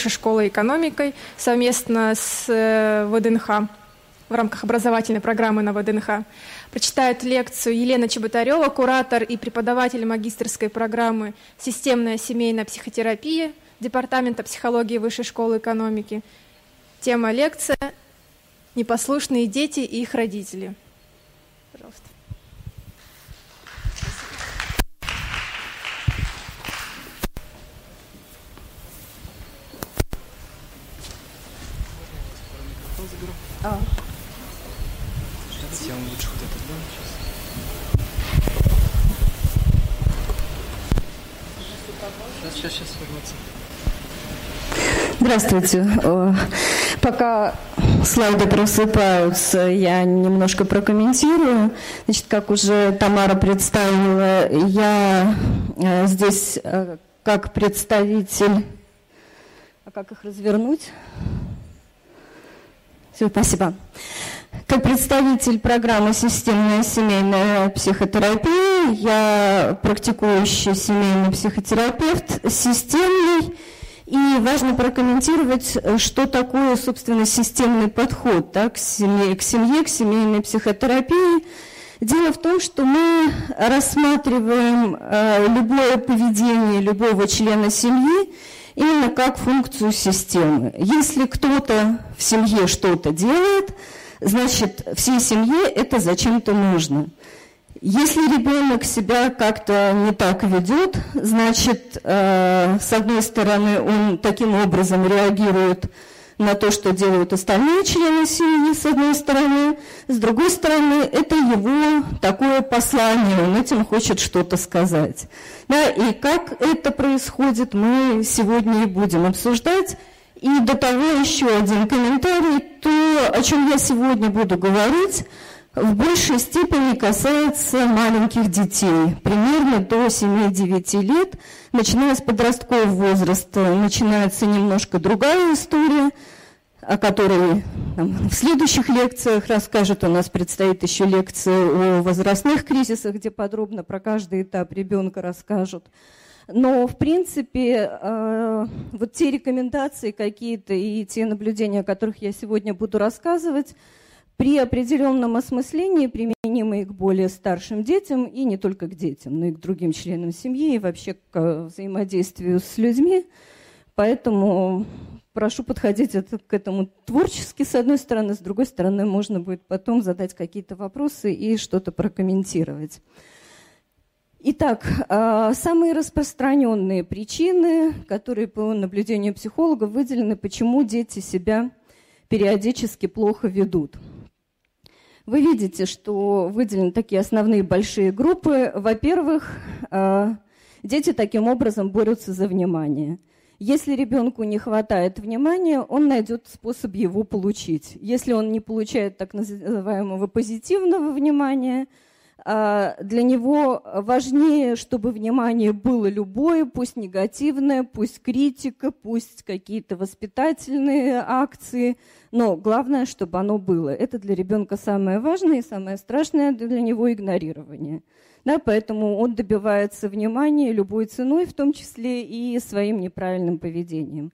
Высшей школой экономикой совместно с э, ВДНХ в рамках образовательной программы на ВДНХ. Прочитает лекцию Елена Чеботарева, куратор и преподаватель магистрской программы «Системная семейная психотерапия» Департамента психологии Высшей школы экономики. Тема лекции «Непослушные дети и их родители». Пожалуйста. А. Сейчас я вам лучше вот этот дам сейчас. Сейчас, сейчас, сейчас вернется. Здравствуйте. Пока слайды просыпаются, я немножко прокомментирую. Значит, как уже Тамара представила, я э, здесь э, как представитель... А как их развернуть? Спасибо. Как представитель программы «Системная семейная психотерапия» я практикующий семейный психотерапевт, системный, и важно прокомментировать, что такое, собственно, системный подход да, к, семье, к семье, к семейной психотерапии. Дело в том, что мы рассматриваем э, любое поведение любого члена семьи именно как функцию системы. Если кто-то в семье что-то делает, значит, всей семье это зачем-то нужно. Если ребенок себя как-то не так ведет, значит, э, с одной стороны, он таким образом реагирует на то, что делают остальные члены семьи, с одной стороны. С другой стороны, это его такое послание, он этим хочет что-то сказать. Да, и как это происходит, мы сегодня и будем обсуждать. И до того еще один комментарий, то, о чем я сегодня буду говорить, в большей степени касается маленьких детей, примерно до 7-9 лет. Начиная с подросткового возраста начинается немножко другая история – о которой там, в следующих лекциях расскажет. У нас предстоит еще лекция о возрастных кризисах, где подробно про каждый этап ребенка расскажут. Но, в принципе, э, вот те рекомендации какие-то и те наблюдения, о которых я сегодня буду рассказывать, при определенном осмыслении, применимые к более старшим детям, и не только к детям, но и к другим членам семьи, и вообще к взаимодействию с людьми. Поэтому прошу подходить это, к этому творчески, с одной стороны, с другой стороны, можно будет потом задать какие-то вопросы и что-то прокомментировать. Итак, а, самые распространенные причины, которые по наблюдению психолога выделены, почему дети себя периодически плохо ведут. Вы видите, что выделены такие основные большие группы. Во-первых, а, дети таким образом борются за внимание – если ребенку не хватает внимания, он найдет способ его получить. Если он не получает так называемого позитивного внимания, а, для него важнее, чтобы внимание было любое, пусть негативное, пусть критика, пусть какие-то воспитательные акции, но главное, чтобы оно было. Это для ребенка самое важное и самое страшное для него игнорирование. Да, поэтому он добивается внимания любой ценой, в том числе и своим неправильным поведением.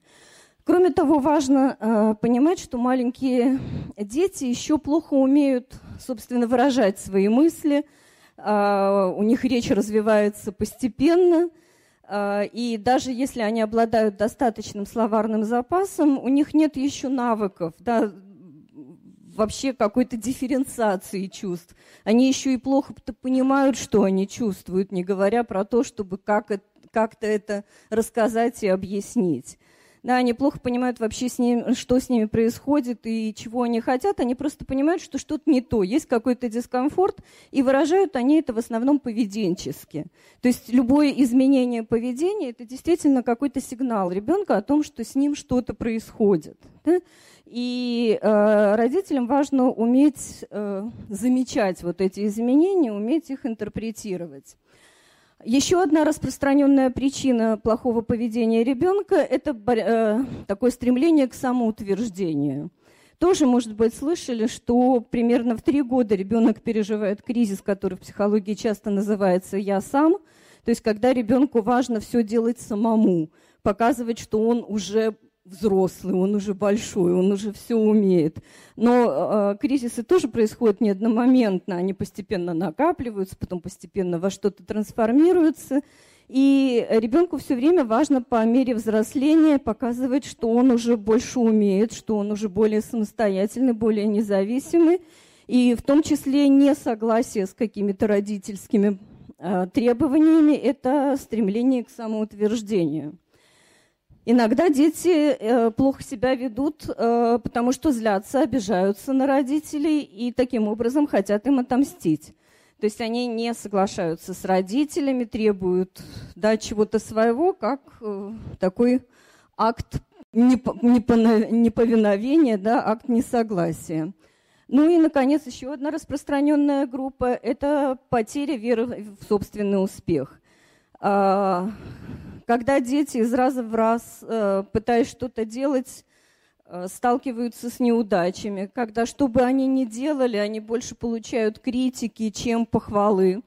Кроме того, важно э, понимать, что маленькие дети еще плохо умеют, собственно, выражать свои мысли. Э, у них речь развивается постепенно. Э, и даже если они обладают достаточным словарным запасом, у них нет еще навыков да, вообще какой-то дифференциации чувств. Они еще и плохо понимают, что они чувствуют, не говоря про то, чтобы как как-то это рассказать и объяснить. Да, они плохо понимают вообще, с ним, что с ними происходит и чего они хотят. Они просто понимают, что что-то не то, есть какой-то дискомфорт, и выражают они это в основном поведенчески. То есть любое изменение поведения – это действительно какой-то сигнал ребенка о том, что с ним что-то происходит. Да? И э, родителям важно уметь э, замечать вот эти изменения, уметь их интерпретировать. Еще одна распространенная причина плохого поведения ребенка – это э, такое стремление к самоутверждению. Тоже, может быть, слышали, что примерно в три года ребенок переживает кризис, который в психологии часто называется «я сам», то есть когда ребенку важно все делать самому, показывать, что он уже взрослый, он уже большой, он уже все умеет. Но э, кризисы тоже происходят не одномоментно, они постепенно накапливаются, потом постепенно во что-то трансформируются. И ребенку все время важно по мере взросления показывать, что он уже больше умеет, что он уже более самостоятельный, более независимый. И в том числе несогласие с какими-то родительскими э, требованиями – это стремление к самоутверждению. Иногда дети э, плохо себя ведут, э, потому что злятся, обижаются на родителей и таким образом хотят им отомстить. То есть они не соглашаются с родителями, требуют да, чего-то своего, как э, такой акт неповиновения, да, акт несогласия. Ну и, наконец, еще одна распространенная группа – это потеря веры в собственный успех. Когда дети из раза в раз, э, пытаясь что-то делать, э, сталкиваются с неудачами, когда что бы они ни делали, они больше получают критики, чем похвалы.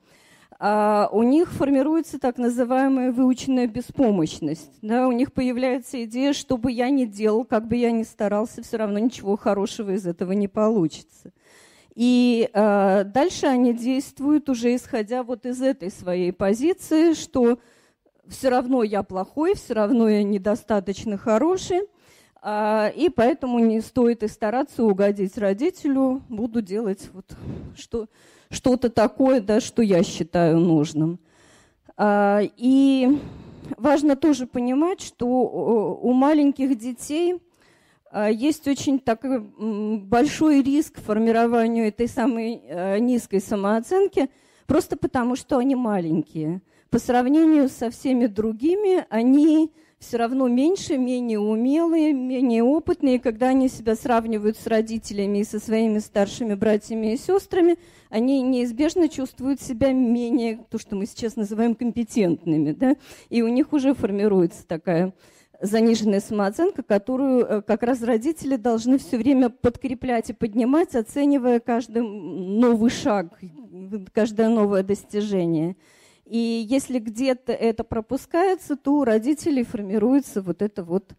А у них формируется так называемая выученная беспомощность. Да, у них появляется идея, что бы я ни делал, как бы я ни старался, все равно ничего хорошего из этого не получится. И э, дальше они действуют уже исходя вот из этой своей позиции, что все равно я плохой, все равно я недостаточно хороший, а, и поэтому не стоит и стараться угодить родителю, буду делать вот что, что-то такое, да, что я считаю нужным. А, и важно тоже понимать, что у маленьких детей а, есть очень такой большой риск формированию этой самой низкой самооценки, просто потому что они маленькие по сравнению со всеми другими, они все равно меньше, менее умелые, менее опытные. Когда они себя сравнивают с родителями и со своими старшими братьями и сестрами, они неизбежно чувствуют себя менее, то, что мы сейчас называем компетентными. Да? И у них уже формируется такая заниженная самооценка, которую э, как раз родители должны все время подкреплять и поднимать, оценивая каждый новый шаг, каждое новое достижение. И если где-то это пропускается, то у родителей формируется вот эта вот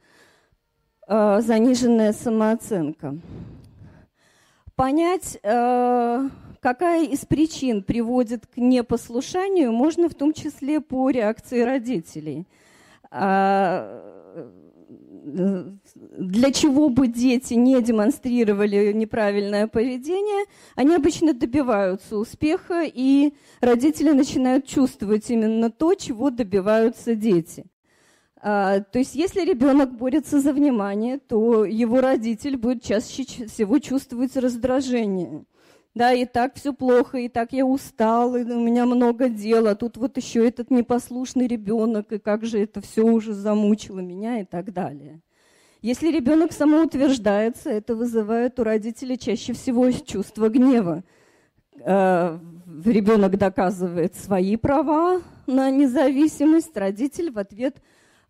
э, заниженная самооценка. Понять, э, какая из причин приводит к непослушанию, можно в том числе по реакции родителей. А, для чего бы дети не демонстрировали неправильное поведение, они обычно добиваются успеха, и родители начинают чувствовать именно то, чего добиваются дети. А, то есть, если ребенок борется за внимание, то его родитель будет чаще всего чувствовать раздражение. Да, и так все плохо, и так я устал, и у меня много дел, а тут вот еще этот непослушный ребенок, и как же это все уже замучило меня и так далее. Если ребенок самоутверждается, это вызывает у родителей чаще всего чувство гнева. Э, ребенок доказывает свои права на независимость, родитель в ответ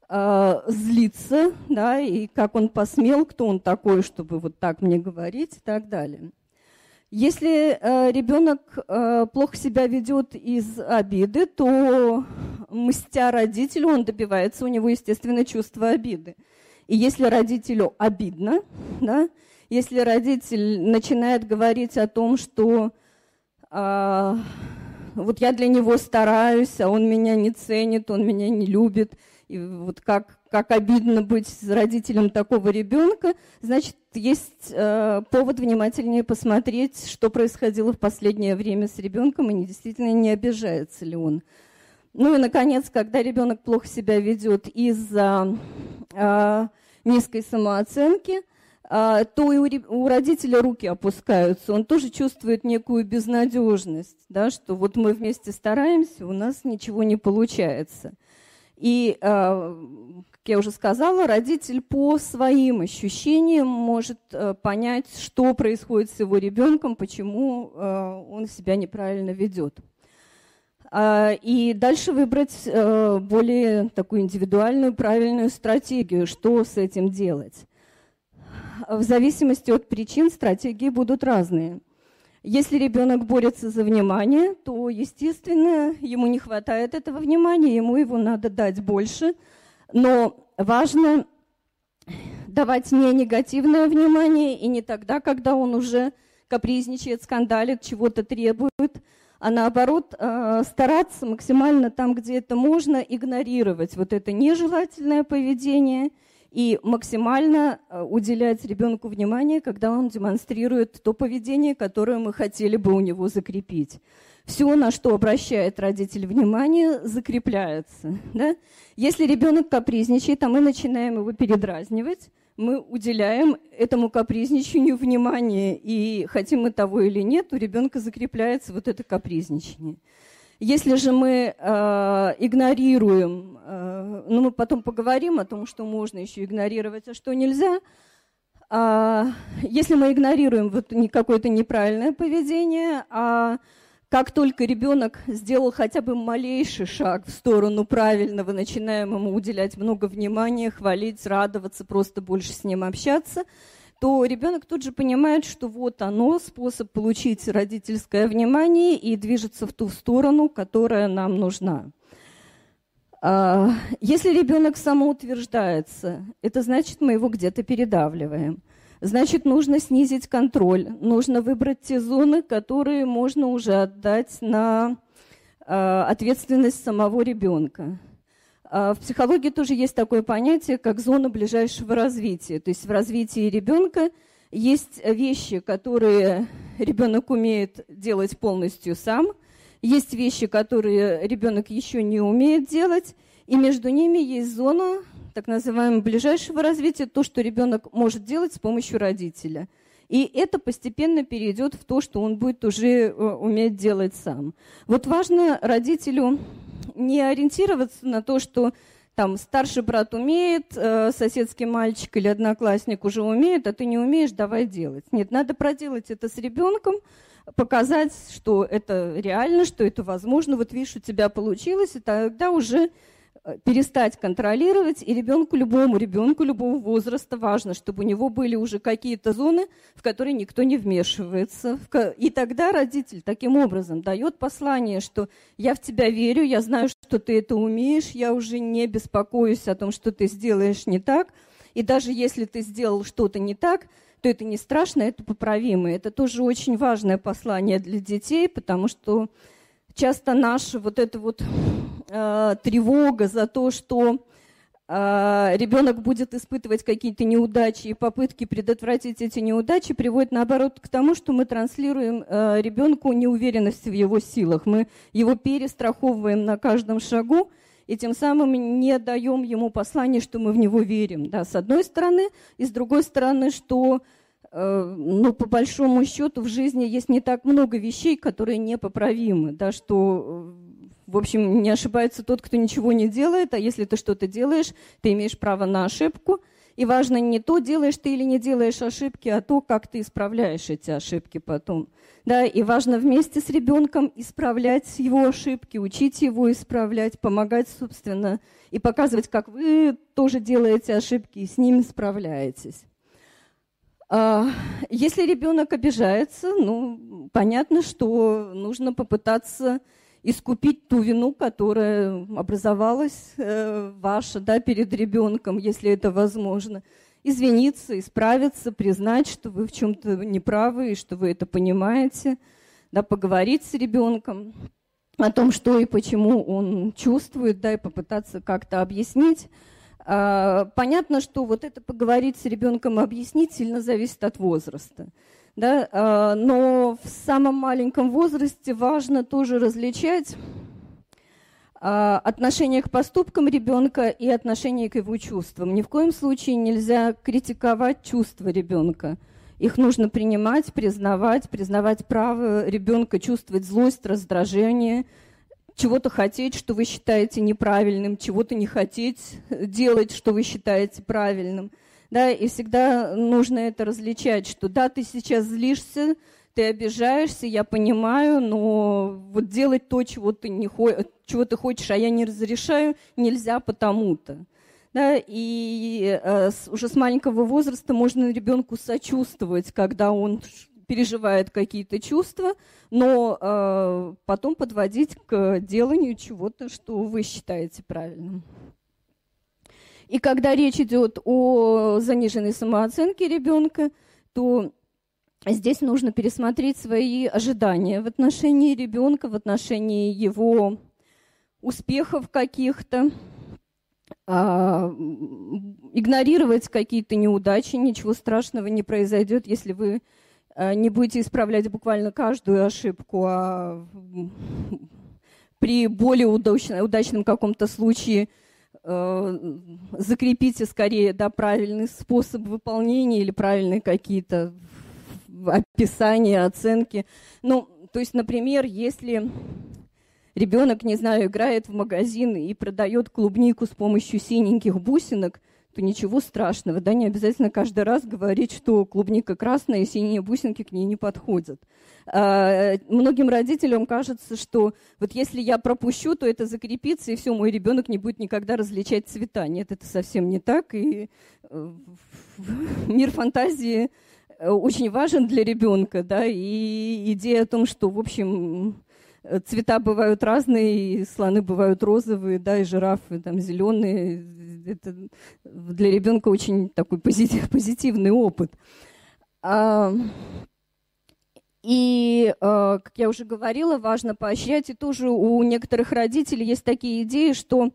э, злится, да, и как он посмел, кто он такой, чтобы вот так мне говорить и так далее. Если э, ребенок э, плохо себя ведет из обиды, то мстя родителю, он добивается у него, естественно, чувства обиды. И если родителю обидно, да, если родитель начинает говорить о том, что э, вот я для него стараюсь, а он меня не ценит, он меня не любит, и вот как, как обидно быть родителем такого ребенка, значит, есть э, повод внимательнее посмотреть, что происходило в последнее время с ребенком, и действительно не обижается ли он. Ну и, наконец, когда ребенок плохо себя ведет из-за э, низкой самооценки, э, то и у, у родителя руки опускаются. Он тоже чувствует некую безнадежность, да, что вот мы вместе стараемся, у нас ничего не получается. И, э, как я уже сказала, родитель по своим ощущениям может э, понять, что происходит с его ребенком, почему э, он себя неправильно ведет. А, и дальше выбрать более такую индивидуальную, правильную стратегию, что с этим делать. В зависимости от причин стратегии будут разные. Если ребенок борется за внимание, то, естественно, ему не хватает этого внимания, ему его надо дать больше. Но важно давать не негативное внимание и не тогда, когда он уже капризничает, скандалит, чего-то требует, а наоборот э, стараться максимально там, где это можно, игнорировать вот это нежелательное поведение и максимально э, уделять ребенку внимание, когда он демонстрирует то поведение, которое мы хотели бы у него закрепить. Все, на что обращает родитель внимание, закрепляется. Да? Если ребенок капризничает, а мы начинаем его передразнивать, мы уделяем этому капризничанию внимание, и хотим мы того или нет, у ребенка закрепляется вот это капризничание. Если же мы э, игнорируем, э, ну мы потом поговорим о том, что можно еще игнорировать, а что нельзя, э, если мы игнорируем вот какое-то неправильное поведение, а как только ребенок сделал хотя бы малейший шаг в сторону правильного, начинаем ему уделять много внимания, хвалить, радоваться, просто больше с ним общаться, то ребенок тут же понимает, что вот оно, способ получить родительское внимание и движется в ту сторону, которая нам нужна. А, если ребенок самоутверждается, это значит, мы его где-то передавливаем. Значит, нужно снизить контроль, нужно выбрать те зоны, которые можно уже отдать на э, ответственность самого ребенка. Э, в психологии тоже есть такое понятие, как зона ближайшего развития. То есть в развитии ребенка есть вещи, которые ребенок умеет делать полностью сам, есть вещи, которые ребенок еще не умеет делать, и между ними есть зона так называемого ближайшего развития, то, что ребенок может делать с помощью родителя. И это постепенно перейдет в то, что он будет уже э, уметь делать сам. Вот важно родителю не ориентироваться на то, что там старший брат умеет, э, соседский мальчик или одноклассник уже умеет, а ты не умеешь, давай делать. Нет, надо проделать это с ребенком, показать, что это реально, что это возможно. Вот видишь, у тебя получилось, и тогда уже перестать контролировать, и ребенку, любому ребенку любого возраста важно, чтобы у него были уже какие-то зоны, в которые никто не вмешивается. И тогда родитель таким образом дает послание, что я в тебя верю, я знаю, что ты это умеешь, я уже не беспокоюсь о том, что ты сделаешь не так. И даже если ты сделал что-то не так, то это не страшно, это поправимо. Это тоже очень важное послание для детей, потому что часто наша вот эта вот э, тревога за то, что э, ребенок будет испытывать какие-то неудачи и попытки предотвратить эти неудачи приводит наоборот к тому, что мы транслируем э, ребенку неуверенность в его силах, мы его перестраховываем на каждом шагу, и тем самым не даем ему послание, что мы в него верим, да, с одной стороны, и с другой стороны, что ну, по большому счету в жизни есть не так много вещей, которые непоправимы, да, что, в общем, не ошибается тот, кто ничего не делает, а если ты что-то делаешь, ты имеешь право на ошибку, и важно не то, делаешь ты или не делаешь ошибки, а то, как ты исправляешь эти ошибки потом. Да, и важно вместе с ребенком исправлять его ошибки, учить его исправлять, помогать, собственно, и показывать, как вы тоже делаете ошибки и с ними справляетесь. А, если ребенок обижается, ну, понятно, что нужно попытаться искупить ту вину, которая образовалась э, ваша да, перед ребенком, если это возможно. Извиниться, исправиться, признать, что вы в чем-то неправы и что вы это понимаете, да, поговорить с ребенком о том, что и почему он чувствует, да, и попытаться как-то объяснить. А, понятно, что вот это поговорить с ребенком объяснить сильно зависит от возраста. Да? А, но в самом маленьком возрасте важно тоже различать а, отношение к поступкам ребенка и отношение к его чувствам. Ни в коем случае нельзя критиковать чувства ребенка. Их нужно принимать, признавать, признавать право ребенка чувствовать злость, раздражение – чего-то хотеть, что вы считаете неправильным, чего-то не хотеть делать, что вы считаете правильным. Да, и всегда нужно это различать, что да, ты сейчас злишься, ты обижаешься, я понимаю, но вот делать то, чего ты, не хо... чего ты хочешь, а я не разрешаю, нельзя потому-то. Да, и э, с, уже с маленького возраста можно ребенку сочувствовать, когда он переживает какие-то чувства, но э, потом подводить к деланию чего-то, что вы считаете правильным. И когда речь идет о заниженной самооценке ребенка, то здесь нужно пересмотреть свои ожидания в отношении ребенка, в отношении его успехов каких-то, а, игнорировать какие-то неудачи, ничего страшного не произойдет, если вы а, не будете исправлять буквально каждую ошибку, а при более удачном, каком-то случае закрепите скорее да, правильный способ выполнения или правильные какие-то описания, оценки. Ну, то есть, например, если ребенок, не знаю, играет в магазин и продает клубнику с помощью синеньких бусинок, то ничего страшного, да, не обязательно каждый раз говорить, что клубника красная и синие бусинки к ней не подходят. А, многим родителям кажется, что вот если я пропущу, то это закрепится, и все, мой ребенок не будет никогда различать цвета. Нет, это совсем не так, и э, мир фантазии э, очень важен для ребенка, да, и идея о том, что, в общем, Э, цвета бывают разные, и слоны бывают розовые, да, и жирафы там зеленые. Это для ребенка очень такой позитив, позитивный опыт. А, и, а, как я уже говорила, важно поощрять. И тоже у некоторых родителей есть такие идеи, что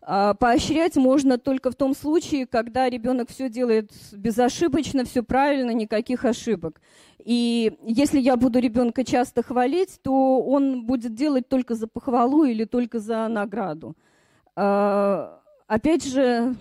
а, поощрять можно только в том случае, когда ребенок все делает безошибочно, все правильно, никаких ошибок. И если я буду ребенка часто хвалить, то он будет делать только за похвалу или только за награду. Опять же,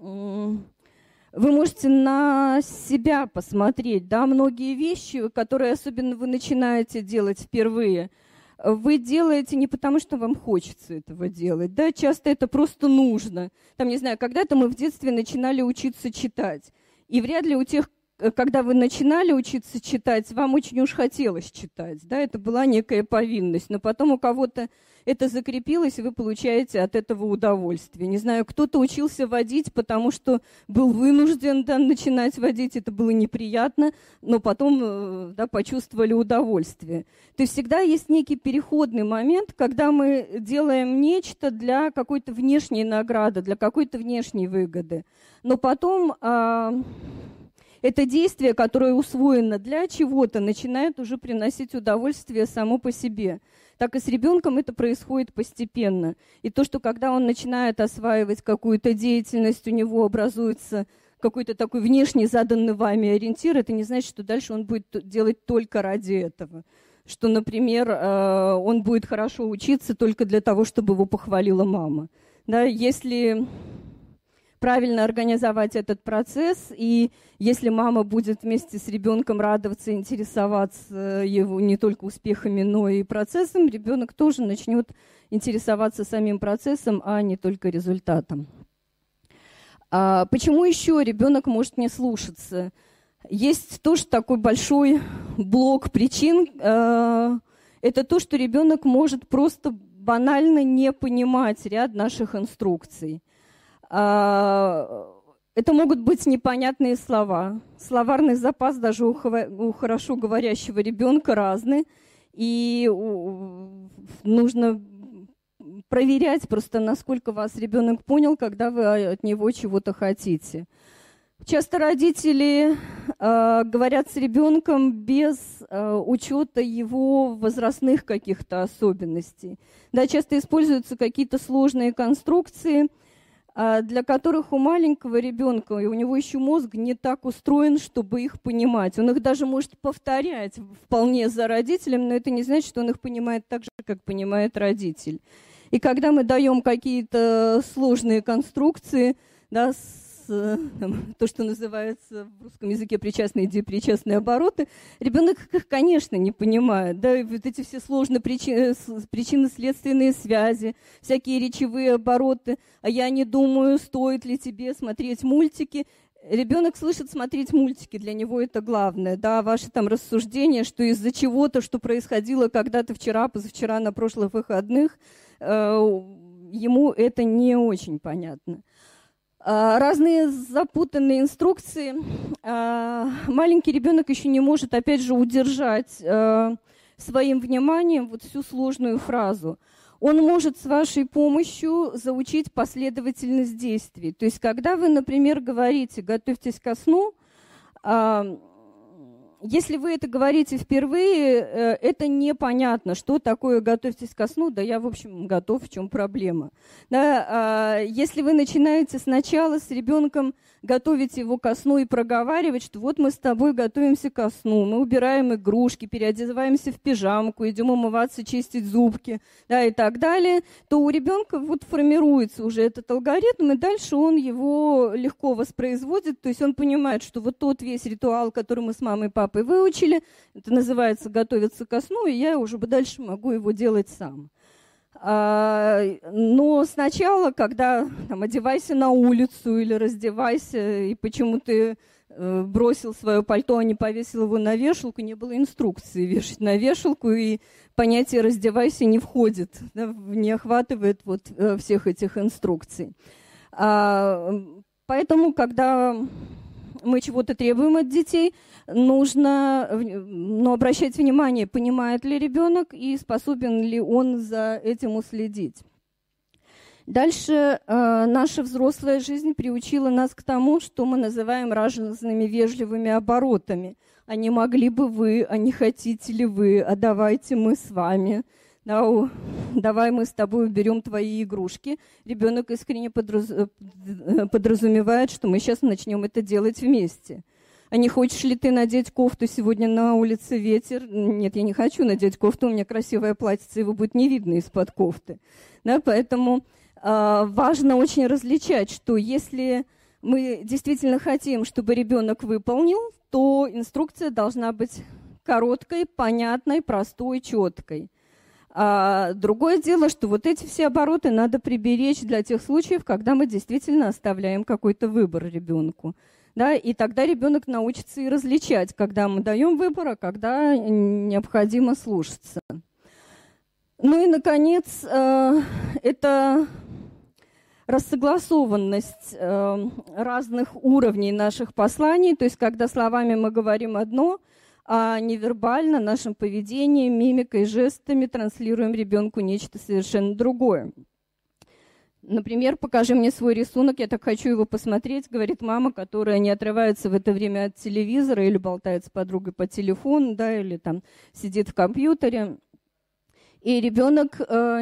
вы можете на себя посмотреть, да, многие вещи, которые особенно вы начинаете делать впервые – вы делаете не потому, что вам хочется этого делать, да, часто это просто нужно. Там, не знаю, когда-то мы в детстве начинали учиться читать, и вряд ли у тех, когда вы начинали учиться читать, вам очень уж хотелось читать, да, это была некая повинность, но потом у кого-то это закрепилось, и вы получаете от этого удовольствие. Не знаю, кто-то учился водить, потому что был вынужден да, начинать водить, это было неприятно, но потом э, да, почувствовали удовольствие. То есть всегда есть некий переходный момент, когда мы делаем нечто для какой-то внешней награды, для какой-то внешней выгоды. Но потом... А, это действие, которое усвоено для чего-то, начинает уже приносить удовольствие само по себе. Так и с ребенком это происходит постепенно. И то, что когда он начинает осваивать какую-то деятельность, у него образуется какой-то такой внешний заданный вами ориентир, это не значит, что дальше он будет делать только ради этого. Что, например, э, он будет хорошо учиться только для того, чтобы его похвалила мама. Да, если правильно организовать этот процесс. И если мама будет вместе с ребенком радоваться, интересоваться его не только успехами, но и процессом, ребенок тоже начнет интересоваться самим процессом, а не только результатом. А почему еще ребенок может не слушаться? Есть тоже такой большой блок причин. А, это то, что ребенок может просто банально не понимать ряд наших инструкций. А, это могут быть непонятные слова. Словарный запас даже у, у хорошо говорящего ребенка разный. И нужно проверять просто, насколько вас ребенок понял, когда вы от него чего-то хотите. Часто родители э, говорят с ребенком без э, учета его возрастных каких-то особенностей. Да, часто используются какие-то сложные конструкции – для которых у маленького ребенка, и у него еще мозг не так устроен, чтобы их понимать. Он их даже может повторять вполне за родителем, но это не значит, что он их понимает так же, как понимает родитель. И когда мы даем какие-то сложные конструкции, да, с то, что называется в русском языке причастные и депричастные обороты, ребенок их, конечно, не понимает. Да, вот эти все сложные причины, причинно-следственные связи, всякие речевые обороты, а я не думаю, стоит ли тебе смотреть мультики. Ребенок слышит смотреть мультики, для него это главное. Да, ваши там рассуждения, что из-за чего-то, что происходило когда-то вчера, позавчера, на прошлых выходных, э, ему это не очень понятно. А, разные запутанные инструкции. А, маленький ребенок еще не может, опять же, удержать а, своим вниманием вот всю сложную фразу. он может с вашей помощью заучить последовательность действий. То есть, когда вы, например, говорите «готовьтесь ко сну», если вы это говорите впервые, э, это непонятно, что такое «готовьтесь ко сну». Да я, в общем, готов, в чем проблема. Да, а, если вы начинаете сначала с ребенком готовить его ко сну и проговаривать, что вот мы с тобой готовимся ко сну, мы убираем игрушки, переодеваемся в пижамку, идем умываться, чистить зубки, да, и так далее, то у ребенка вот формируется уже этот алгоритм, и дальше он его легко воспроизводит, то есть он понимает, что вот тот весь ритуал, который мы с мамой и папой выучили, это называется готовиться ко сну, и я уже бы дальше могу его делать сам. А, но сначала, когда там, одевайся на улицу или раздевайся, и почему ты э, бросил свое пальто, а не повесил его на вешалку, не было инструкции вешать на вешалку, и понятие «раздевайся» не входит, да, не охватывает вот э, всех этих инструкций. А, поэтому, когда мы чего-то требуем от детей, нужно ну, обращать внимание, понимает ли ребенок и способен ли он за этим уследить. Дальше э, наша взрослая жизнь приучила нас к тому, что мы называем разными вежливыми оборотами. А не могли бы вы, а не хотите ли вы, а давайте мы с вами – да, давай мы с тобой уберем твои игрушки. Ребенок искренне подраз... Э, подразумевает, что мы сейчас начнем это делать вместе. А не хочешь ли ты надеть кофту сегодня на улице ветер? Нет, я не хочу надеть кофту, у меня красивое платьице, его будет не видно из-под кофты. Да, поэтому э, важно очень различать, что если мы действительно хотим, чтобы ребенок выполнил, то инструкция должна быть короткой, понятной, простой, четкой. А другое дело, что вот эти все обороты надо приберечь для тех случаев, когда мы действительно оставляем какой-то выбор ребенку. Да, и тогда ребенок научится и различать, когда мы даем выбор, а когда необходимо слушаться. Ну и, наконец, э, это рассогласованность э, разных уровней наших посланий, то есть когда словами мы говорим одно – а невербально нашим поведением, мимикой, жестами транслируем ребенку нечто совершенно другое. Например, покажи мне свой рисунок, я так хочу его посмотреть, говорит мама, которая не отрывается в это время от телевизора или болтает с подругой по телефону, да, или там сидит в компьютере. И ребенок э,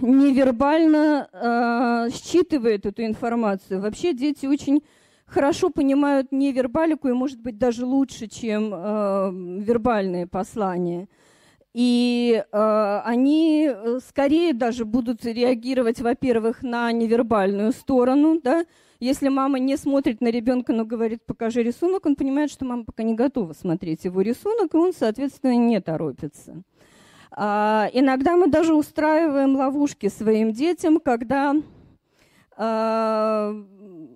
невербально э, считывает эту информацию. Вообще дети очень хорошо понимают невербалику и, может быть, даже лучше, чем э, вербальные послания. И э, они э, скорее даже будут реагировать, во-первых, на невербальную сторону. Да? Если мама не смотрит на ребенка, но говорит, покажи рисунок, он понимает, что мама пока не готова смотреть его рисунок, и он, соответственно, не торопится. А, иногда мы даже устраиваем ловушки своим детям, когда а,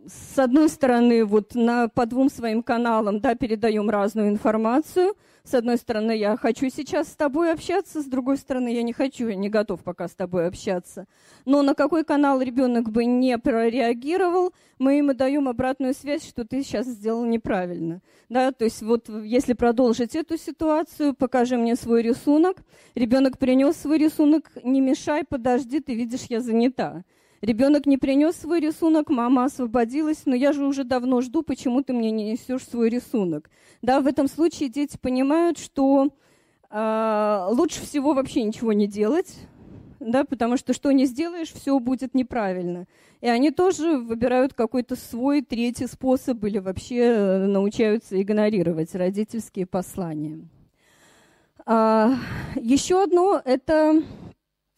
с одной стороны, вот на, по двум своим каналам да, передаем разную информацию. С одной стороны, я хочу сейчас с тобой общаться, с другой стороны, я не хочу, я не готов пока с тобой общаться. Но на какой канал ребенок бы не прореагировал, мы ему даем обратную связь, что ты сейчас сделал неправильно. Да, то есть вот если продолжить эту ситуацию, покажи мне свой рисунок. Ребенок принес свой рисунок, не мешай, подожди, ты видишь, я занята. Ребенок не принес свой рисунок, мама освободилась, но я же уже давно жду, почему ты мне не несешь свой рисунок. Да, в этом случае дети понимают, что э, лучше всего вообще ничего не делать, да, потому что что не сделаешь, все будет неправильно. И они тоже выбирают какой-то свой третий способ или вообще э, научаются игнорировать родительские послания. А, еще одно – это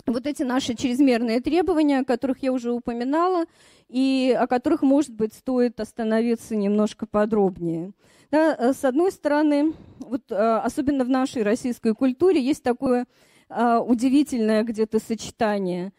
вот эти наши чрезмерные требования, о которых я уже упоминала, и о которых, может быть, стоит остановиться немножко подробнее. Да, э, с одной стороны, вот, э, особенно в нашей российской культуре есть такое а, удивительное где-то сочетание.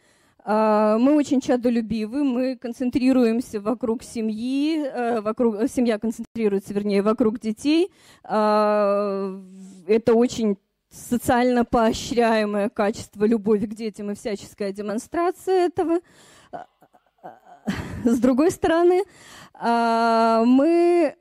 Мы очень чадолюбивы, мы концентрируемся вокруг семьи, э, вокруг, семья концентрируется, вернее, вокруг детей. Это очень социально поощряемое качество любови к детям и всяческая демонстрация этого. С другой стороны, а, мы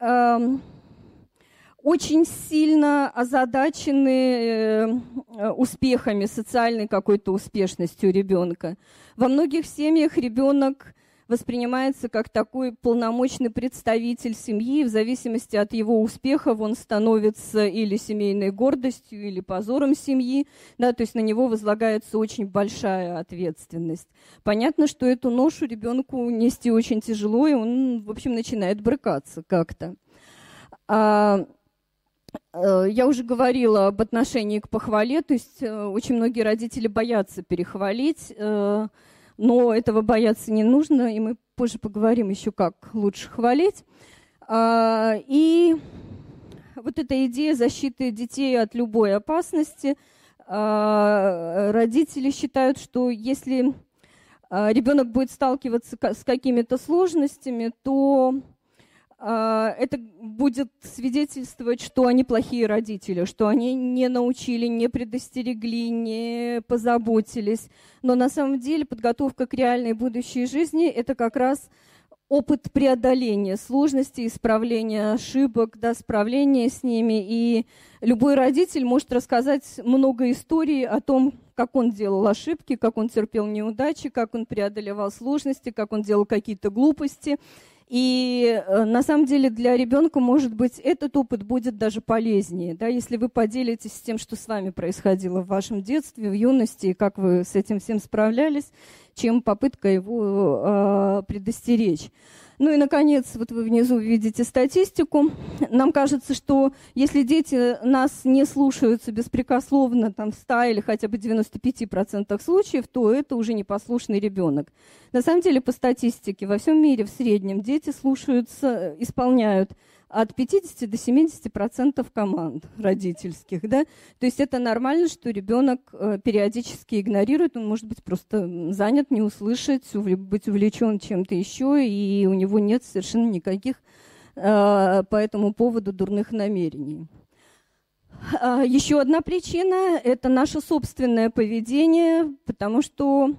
очень сильно озадачены э, успехами, социальной какой-то успешностью ребенка. Во многих семьях ребенок воспринимается как такой полномочный представитель семьи, в зависимости от его успехов он становится или семейной гордостью, или позором семьи, да, то есть на него возлагается очень большая ответственность. Понятно, что эту ношу ребенку нести очень тяжело, и он, в общем, начинает брыкаться как-то. А, э, я уже говорила об отношении к похвале, то есть э, очень многие родители боятся перехвалить, э, но этого бояться не нужно, и мы позже поговорим еще, как лучше хвалить. А, и вот эта идея защиты детей от любой опасности, а, родители считают, что если а, ребенок будет сталкиваться с какими-то сложностями, то это будет свидетельствовать, что они плохие родители, что они не научили, не предостерегли, не позаботились. Но на самом деле подготовка к реальной будущей жизни – это как раз опыт преодоления сложностей, исправления ошибок, да, справления с ними. И любой родитель может рассказать много историй о том, как он делал ошибки, как он терпел неудачи, как он преодолевал сложности, как он делал какие-то глупости – и э, на самом деле для ребенка, может быть, этот опыт будет даже полезнее, да, если вы поделитесь с тем, что с вами происходило в вашем детстве, в юности, и как вы с этим всем справлялись, чем попытка его э, предостеречь. Ну и, наконец, вот вы внизу видите статистику. Нам кажется, что если дети нас не слушаются беспрекословно там, в 100 или хотя бы 95% случаев, то это уже непослушный ребенок. На самом деле, по статистике, во всем мире в среднем дети слушаются, исполняют от 50 до 70 процентов команд родительских, да, то есть это нормально, что ребенок э, периодически игнорирует, он может быть просто занят, не услышать, быть увлечен чем-то еще, и у него нет совершенно никаких э, по этому поводу дурных намерений. А, еще одна причина – это наше собственное поведение, потому что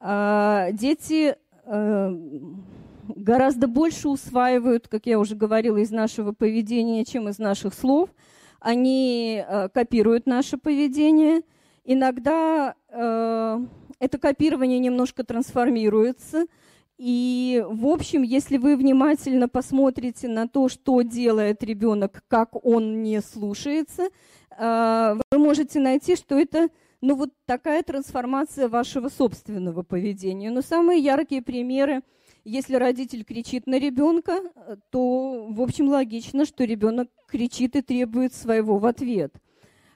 а, дети э, гораздо больше усваивают, как я уже говорила, из нашего поведения, чем из наших слов. Они э, копируют наше поведение. Иногда э, это копирование немножко трансформируется. И, в общем, если вы внимательно посмотрите на то, что делает ребенок, как он не слушается, э, вы можете найти, что это ну, вот такая трансформация вашего собственного поведения. Но самые яркие примеры – если родитель кричит на ребенка, то, в общем, логично, что ребенок кричит и требует своего в ответ.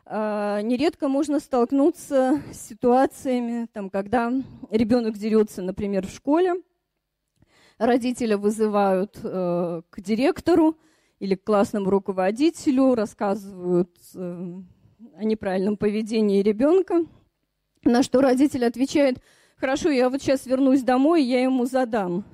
А, нередко можно столкнуться с ситуациями, там, когда ребенок дерется, например, в школе, родителя вызывают э, к директору или к классному руководителю, рассказывают э, о неправильном поведении ребенка, на что родитель отвечает, хорошо, я вот сейчас вернусь домой, я ему задам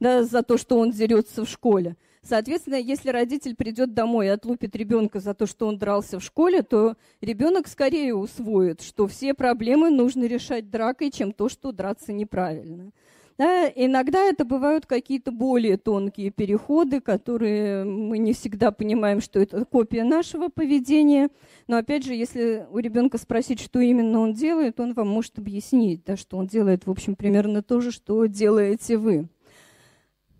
да, за то, что он дерется в школе. Соответственно, если родитель придет домой и отлупит ребенка за то, что он дрался в школе, то ребенок скорее усвоит, что все проблемы нужно решать дракой, чем то, что драться неправильно. Да, иногда это бывают какие-то более тонкие переходы, которые мы не всегда понимаем, что это копия нашего поведения. Но опять же, если у ребенка спросить, что именно он делает, он вам может объяснить, да, что он делает, в общем, примерно то же, что делаете вы.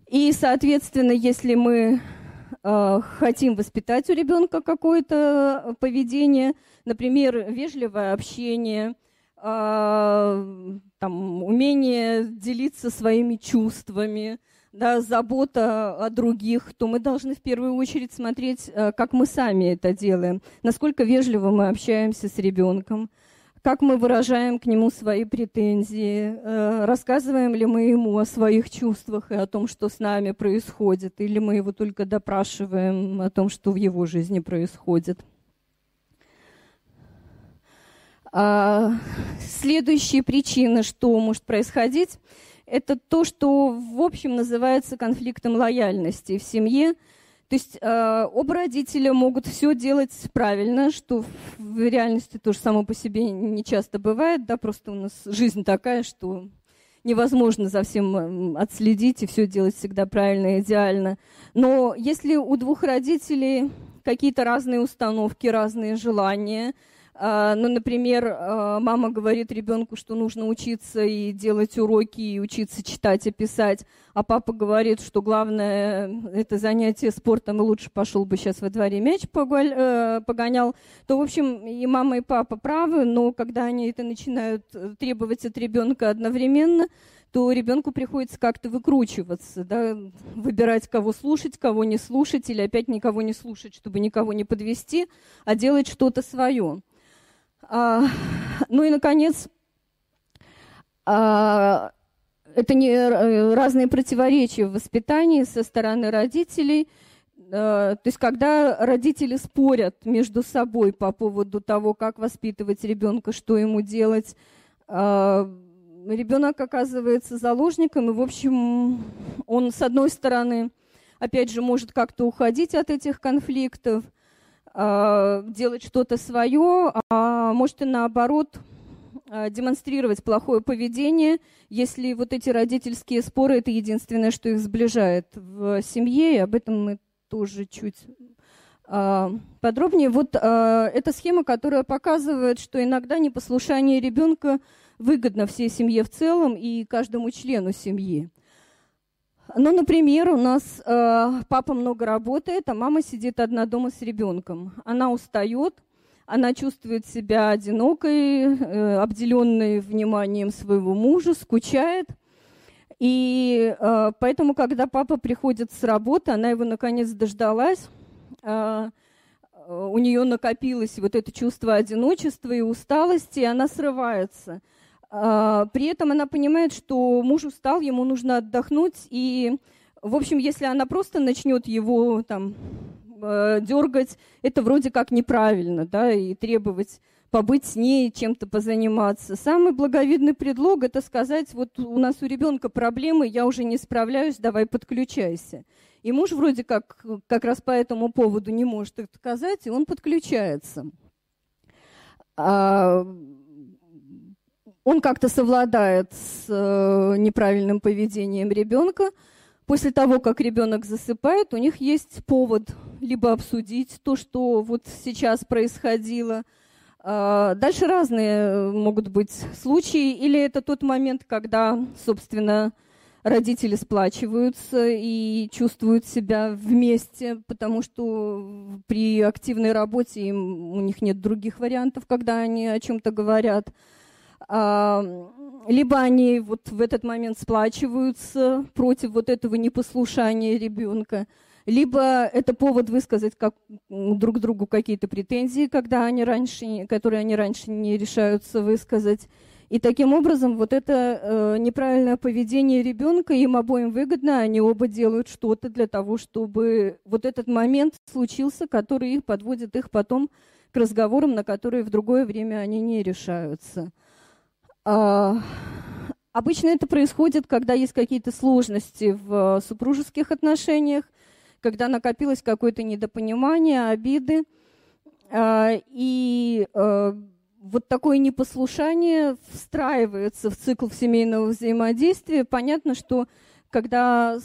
И, соответственно, если мы э, хотим воспитать у ребенка какое-то поведение, например, вежливое общение, э, там, умение делиться своими чувствами, да, забота о других, то мы должны в первую очередь смотреть, э, как мы сами это делаем, насколько вежливо мы общаемся с ребенком, как мы выражаем к нему свои претензии, э, рассказываем ли мы ему о своих чувствах и о том, что с нами происходит, или мы его только допрашиваем о том, что в его жизни происходит. А, следующая причина, что может происходить, это то, что в общем называется конфликтом лояльности в семье – то есть э, оба родителя могут все делать правильно, что в реальности тоже само по себе не часто бывает, да, просто у нас жизнь такая, что невозможно за всем отследить и все делать всегда правильно и идеально. Но если у двух родителей какие-то разные установки, разные желания. А, ну, например, а, мама говорит ребенку, что нужно учиться и делать уроки, и учиться читать и писать, а папа говорит, что главное это занятие спортом, и лучше пошел бы сейчас во дворе мяч э, погонял, то, в общем, и мама, и папа правы, но когда они это начинают э, требовать от ребенка одновременно, то ребенку приходится как-то выкручиваться, да, выбирать, кого слушать, кого не слушать, или опять никого не слушать, чтобы никого не подвести, а делать что-то свое. А, ну и, наконец, а, это не э, разные противоречия в воспитании со стороны родителей. А, то есть, когда родители спорят между собой по поводу того, как воспитывать ребенка, что ему делать, ребенок оказывается заложником, и, в общем, он, с одной стороны, опять же, может как-то уходить от этих конфликтов – делать что-то свое, а может и наоборот э, демонстрировать плохое поведение, если вот эти родительские споры – это единственное, что их сближает в семье, и об этом мы тоже чуть э, подробнее. Вот эта схема, которая показывает, что иногда непослушание ребенка выгодно всей семье в целом и каждому члену семьи. Ну, например, у нас э, папа много работает, а мама сидит одна дома с ребенком. Она устает, она чувствует себя одинокой, э, обделенной вниманием своего мужа, скучает. И э, поэтому, когда папа приходит с работы, она его наконец дождалась, э, у нее накопилось вот это чувство одиночества и усталости, и она срывается – а, при этом она понимает, что муж устал, ему нужно отдохнуть, и, в общем, если она просто начнет его там э, дергать, это вроде как неправильно, да, и требовать побыть с ней, чем-то позаниматься. Самый благовидный предлог – это сказать, вот у нас у ребенка проблемы, я уже не справляюсь, давай подключайся. И муж вроде как как раз по этому поводу не может отказать, и он подключается. А, он как-то совладает с э, неправильным поведением ребенка. После того, как ребенок засыпает, у них есть повод либо обсудить то, что вот сейчас происходило. Э, дальше разные могут быть случаи, или это тот момент, когда, собственно, родители сплачиваются и чувствуют себя вместе, потому что при активной работе им, у них нет других вариантов, когда они о чем-то говорят либо они вот в этот момент сплачиваются против вот этого непослушания ребенка, либо это повод высказать как, друг другу какие-то претензии, когда они раньше, которые они раньше не решаются высказать. И таким образом вот это э, неправильное поведение ребенка им обоим выгодно, они оба делают что-то для того, чтобы вот этот момент случился, который их подводит их потом к разговорам, на которые в другое время они не решаются. А, обычно это происходит, когда есть какие-то сложности в супружеских отношениях, когда накопилось какое-то недопонимание, обиды. А, и а, вот такое непослушание встраивается в цикл семейного взаимодействия. Понятно, что когда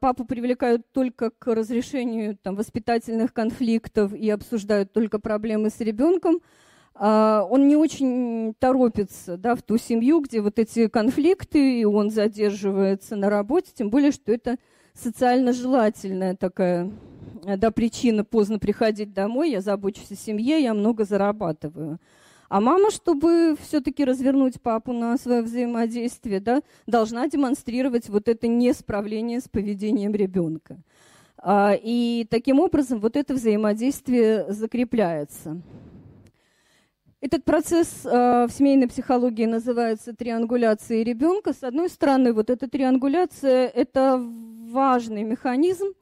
папу привлекают только к разрешению там, воспитательных конфликтов и обсуждают только проблемы с ребенком, он не очень торопится да, в ту семью, где вот эти конфликты, и он задерживается на работе, тем более, что это социально желательная такая да, причина поздно приходить домой, я забочусь о семье, я много зарабатываю. А мама, чтобы все-таки развернуть папу на свое взаимодействие, да, должна демонстрировать вот это несправление с поведением ребенка. А, и таким образом вот это взаимодействие закрепляется. Этот процесс э, в семейной психологии называется триангуляцией ребенка. С одной стороны, вот эта триангуляция – это важный механизм.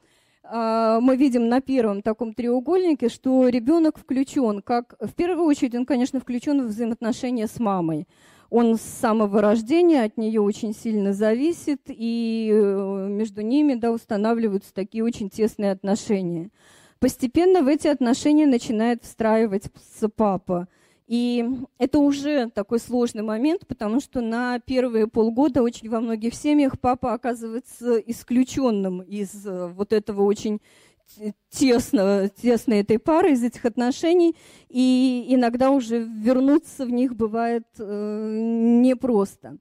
Э, мы видим на первом таком треугольнике, что ребенок включен, как в первую очередь он, конечно, включен в взаимоотношения с мамой. Он с самого рождения от нее очень сильно зависит, и э, между ними да, устанавливаются такие очень тесные отношения. Постепенно в эти отношения начинает встраиваться папа – и это уже такой сложный момент, потому что на первые полгода очень во многих семьях папа оказывается исключенным из э, вот этого очень тесно, тесно этой пары, из этих отношений, и иногда уже вернуться в них бывает э, непросто.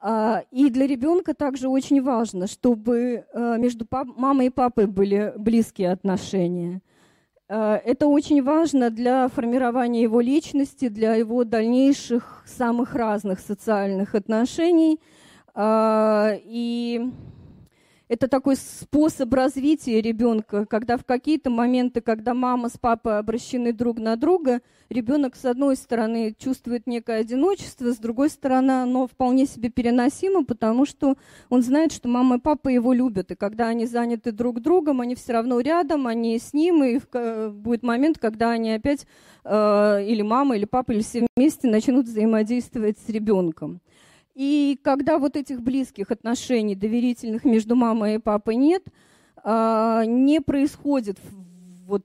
А, и для ребенка также очень важно, чтобы э, между мамой и папой были близкие отношения. Э, это очень важно для формирования его личности, для его дальнейших самых разных социальных отношений. А, и это такой способ развития ребенка, когда в какие-то моменты, когда мама с папой обращены друг на друга, ребенок с одной стороны чувствует некое одиночество, с другой стороны оно вполне себе переносимо, потому что он знает, что мама и папа его любят, и когда они заняты друг другом, они все равно рядом, они с ним, и будет момент, когда они опять э, или мама, или папа, или все вместе начнут взаимодействовать с ребенком. И когда вот этих близких отношений, доверительных между мамой и папой нет, а, не происходит вот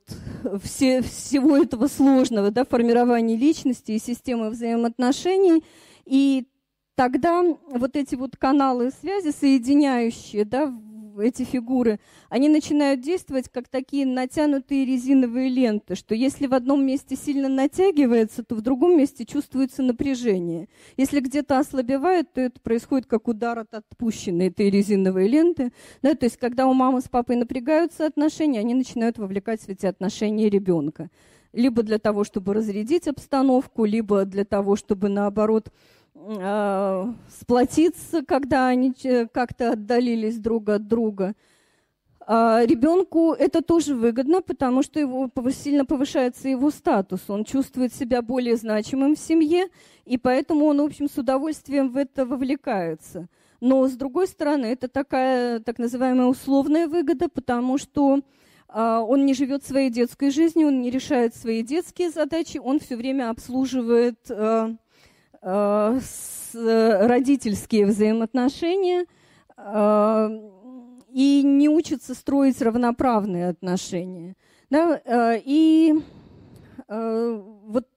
все, всего этого сложного да, формирования личности и системы взаимоотношений. И тогда вот эти вот каналы связи, соединяющие да, эти фигуры, они начинают действовать как такие натянутые резиновые ленты, что если в одном месте сильно натягивается, то в другом месте чувствуется напряжение. Если где-то ослабевает, то это происходит как удар от отпущенной этой резиновой ленты. Да, то есть когда у мамы с папой напрягаются отношения, они начинают вовлекать в эти отношения ребенка. Либо для того, чтобы разрядить обстановку, либо для того, чтобы наоборот э, сплотиться, когда они как-то отдалились друг от друга. А ребенку это тоже выгодно, потому что его сильно повышается его статус. Он чувствует себя более значимым в семье, и поэтому он, в общем, с удовольствием в это вовлекается. Но, с другой стороны, это такая так называемая условная выгода, потому что а, он не живет своей детской жизнью, он не решает свои детские задачи, он все время обслуживает а, Э, э, родительские взаимоотношения э, и не учатся строить равноправные отношения. Да? И вот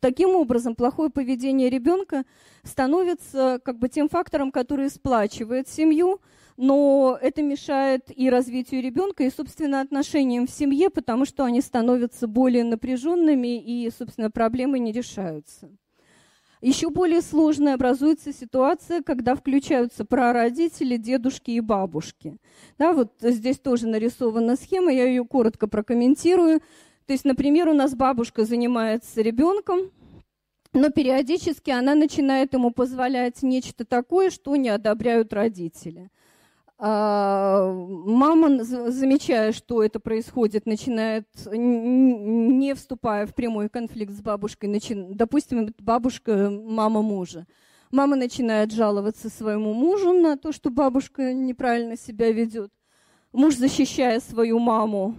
таким образом плохое поведение ребенка становится как бы тем фактором, который сплачивает семью, но это мешает и развитию ребенка, и, собственно, отношениям в семье, потому что они становятся более напряженными, и, собственно, проблемы не решаются. Еще более сложной образуется ситуация, когда включаются прародители, дедушки и бабушки. Да, вот здесь тоже нарисована схема, я ее коротко прокомментирую. То есть, например, у нас бабушка занимается ребенком, но периодически она начинает ему позволять нечто такое, что не одобряют родители – мама, замечая, что это происходит, начинает, не вступая в прямой конфликт с бабушкой, начи... допустим, бабушка, мама мужа. Мама начинает жаловаться своему мужу на то, что бабушка неправильно себя ведет. Муж, защищая свою маму,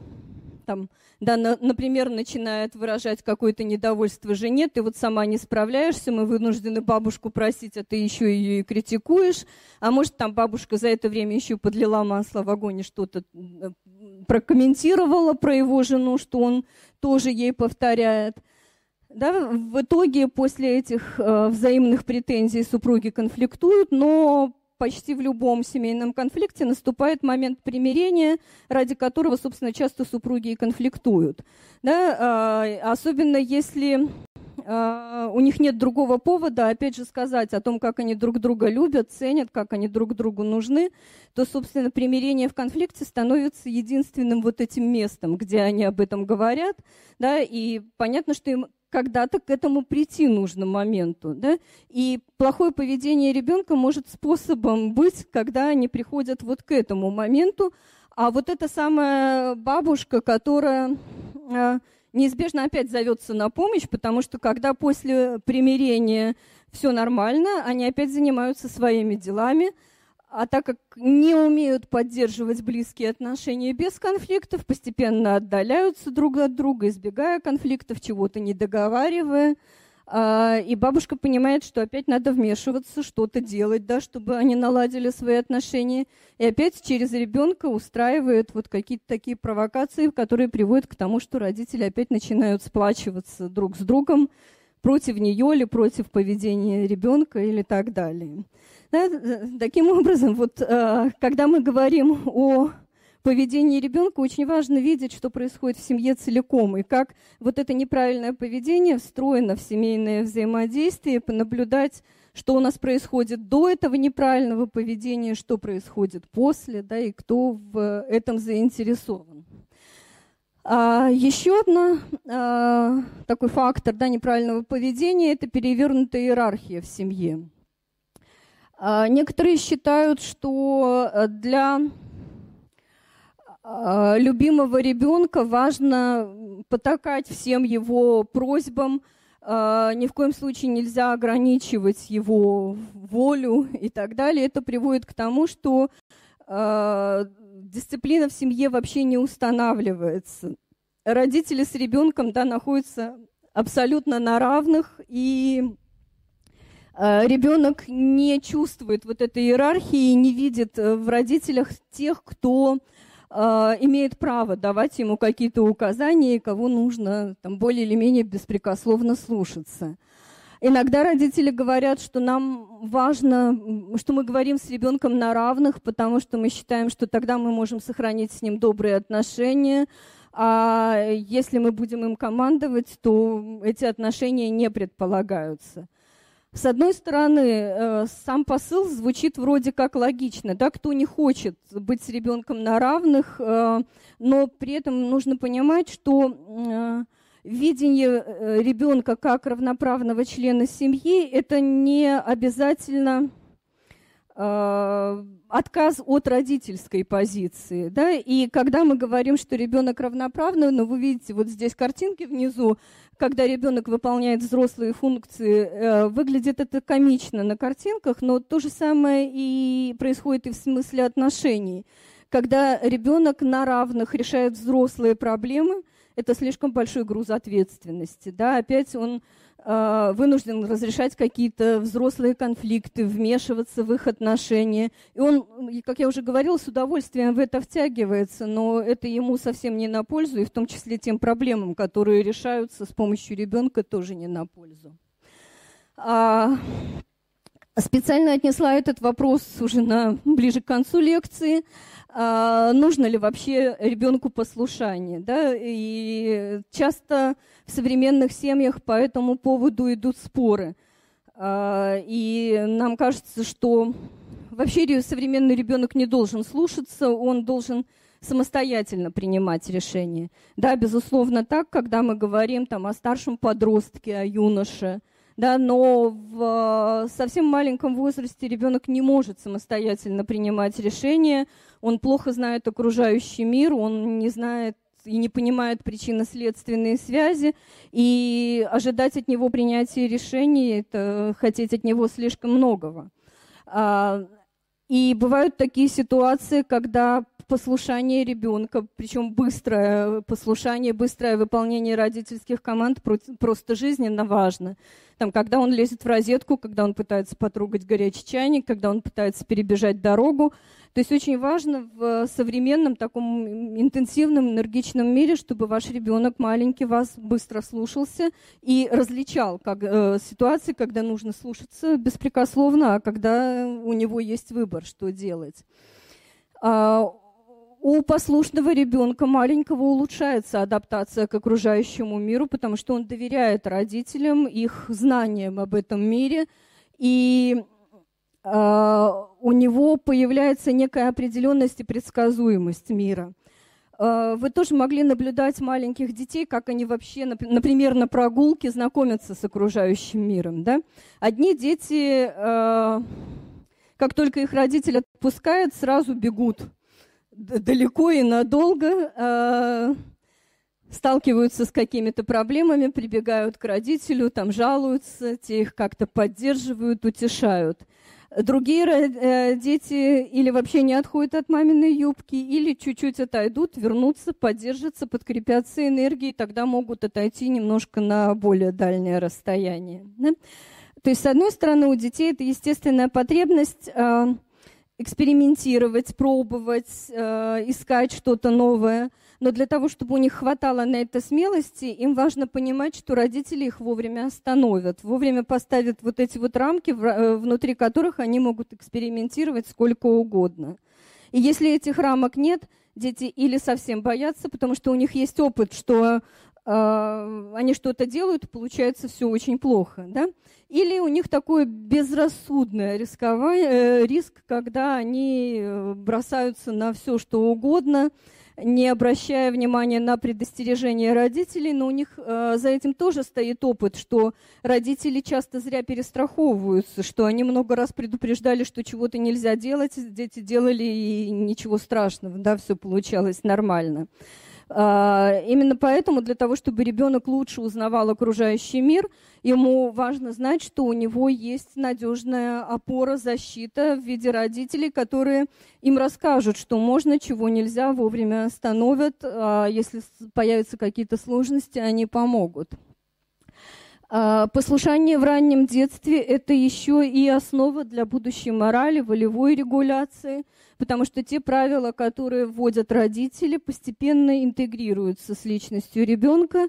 там, да, на, например, начинает выражать какое-то недовольство жене, ты вот сама не справляешься, мы вынуждены бабушку просить, а ты еще ее и критикуешь, а может там бабушка за это время еще подлила масло в огонь и что-то прокомментировала про его жену, что он тоже ей повторяет. Да, в итоге после этих э, взаимных претензий супруги конфликтуют, но почти в любом семейном конфликте наступает момент примирения, ради которого, собственно, часто супруги и конфликтуют. Да? А, особенно если а, у них нет другого повода, опять же, сказать о том, как они друг друга любят, ценят, как они друг другу нужны, то, собственно, примирение в конфликте становится единственным вот этим местом, где они об этом говорят, да, и понятно, что им когда-то к этому прийти нужно моменту. Да? И плохое поведение ребенка может способом быть, когда они приходят вот к этому моменту. А вот эта самая бабушка, которая а, неизбежно опять зовется на помощь, потому что когда после примирения все нормально, они опять занимаются своими делами – а так как не умеют поддерживать близкие отношения без конфликтов, постепенно отдаляются друг от друга, избегая конфликтов, чего-то не договаривая. А, и бабушка понимает, что опять надо вмешиваться, что-то делать, да, чтобы они наладили свои отношения. И опять через ребенка устраивает вот какие-то такие провокации, которые приводят к тому, что родители опять начинают сплачиваться друг с другом против нее или против поведения ребенка или так далее. Да, таким образом, вот, э, когда мы говорим о поведении ребенка очень важно видеть, что происходит в семье целиком, и как вот это неправильное поведение встроено в семейное взаимодействие, понаблюдать, что у нас происходит до этого неправильного поведения, что происходит после, да, и кто в этом заинтересован. А, еще один а, такой фактор да, неправильного поведения – это перевернутая иерархия в семье. А, некоторые считают, что э, для а, любимого ребенка важно потакать всем его просьбам, а, ни в коем случае нельзя ограничивать его волю и так далее. Это приводит к тому, что дисциплина в семье вообще не устанавливается. Родители с ребенком да, находятся абсолютно на равных, и ребенок не чувствует вот этой иерархии, не видит э, в родителях тех, кто э, имеет право давать ему какие-то указания, кого нужно там, более или менее беспрекословно слушаться. Иногда родители говорят, что нам важно, что мы говорим с ребенком на равных, потому что мы считаем, что тогда мы можем сохранить с ним добрые отношения, а если мы будем им командовать, то эти отношения не предполагаются. С одной стороны, э, сам посыл звучит вроде как логично, да, кто не хочет быть с ребенком на равных, э, но при этом нужно понимать, что э, видение ребенка как равноправного члена семьи это не обязательно отказ от родительской позиции. Да? И когда мы говорим, что ребенок равноправный, но ну, вы видите вот здесь картинки внизу, когда ребенок выполняет взрослые функции, э, выглядит это комично на картинках, но то же самое и происходит и в смысле отношений. Когда ребенок на равных решает взрослые проблемы, это слишком большой груз ответственности. Да? Опять он э, вынужден разрешать какие-то взрослые конфликты, вмешиваться в их отношения. И он, как я уже говорила, с удовольствием в это втягивается, но это ему совсем не на пользу, и в том числе тем проблемам, которые решаются с помощью ребенка, тоже не на пользу. А, специально отнесла этот вопрос уже на, ближе к концу лекции – а, нужно ли вообще ребенку послушание. Да? И часто в современных семьях по этому поводу идут споры. А, и нам кажется, что вообще современный ребенок не должен слушаться, он должен самостоятельно принимать решения. Да, безусловно, так, когда мы говорим там, о старшем подростке, о юноше – да, но в совсем маленьком возрасте ребенок не может самостоятельно принимать решения, он плохо знает окружающий мир, он не знает и не понимает причинно-следственные связи, и ожидать от него принятия решений – это хотеть от него слишком многого. А, и бывают такие ситуации, когда послушание ребенка, причем быстрое послушание, быстрое выполнение родительских команд просто жизненно важно. Там, когда он лезет в розетку, когда он пытается потрогать горячий чайник, когда он пытается перебежать дорогу. То есть очень важно в современном таком интенсивном, энергичном мире, чтобы ваш ребенок маленький вас быстро слушался и различал как, э, ситуации, когда нужно слушаться беспрекословно, а когда у него есть выбор, что делать. А, у послушного ребенка маленького улучшается адаптация к окружающему миру, потому что он доверяет родителям, их знаниям об этом мире, и э, у него появляется некая определенность и предсказуемость мира. Э, вы тоже могли наблюдать маленьких детей, как они вообще, например, на прогулке знакомятся с окружающим миром. Да? Одни дети, э, как только их родитель отпускает, сразу бегут – далеко и надолго э, сталкиваются с какими-то проблемами, прибегают к родителю, там жалуются, те их как-то поддерживают, утешают. Другие э, дети или вообще не отходят от маминой юбки, или чуть-чуть отойдут, вернутся, поддержатся, подкрепятся энергией, тогда могут отойти немножко на более дальнее расстояние. Да? То есть, с одной стороны, у детей это естественная потребность э, экспериментировать, пробовать, э, искать что-то новое. Но для того, чтобы у них хватало на это смелости, им важно понимать, что родители их вовремя остановят, вовремя поставят вот эти вот рамки, э, внутри которых они могут экспериментировать сколько угодно. И если этих рамок нет, Дети или совсем боятся, потому что у них есть опыт, что э, они что-то делают, получается все очень плохо, да? Или у них такое безрассудное рискование, э, риск, когда они э, бросаются на все, что угодно, не обращая внимания на предостережения родителей, но у них э, за этим тоже стоит опыт, что родители часто зря перестраховываются, что они много раз предупреждали, что чего-то нельзя делать, дети делали и ничего страшного, да, все получалось нормально. Именно поэтому для того, чтобы ребенок лучше узнавал окружающий мир, ему важно знать, что у него есть надежная опора, защита в виде родителей, которые им расскажут, что можно, чего нельзя, вовремя остановят, а если появятся какие-то сложности, они помогут. А, послушание в раннем детстве – это еще и основа для будущей морали, волевой регуляции, потому что те правила, которые вводят родители, постепенно интегрируются с личностью ребенка,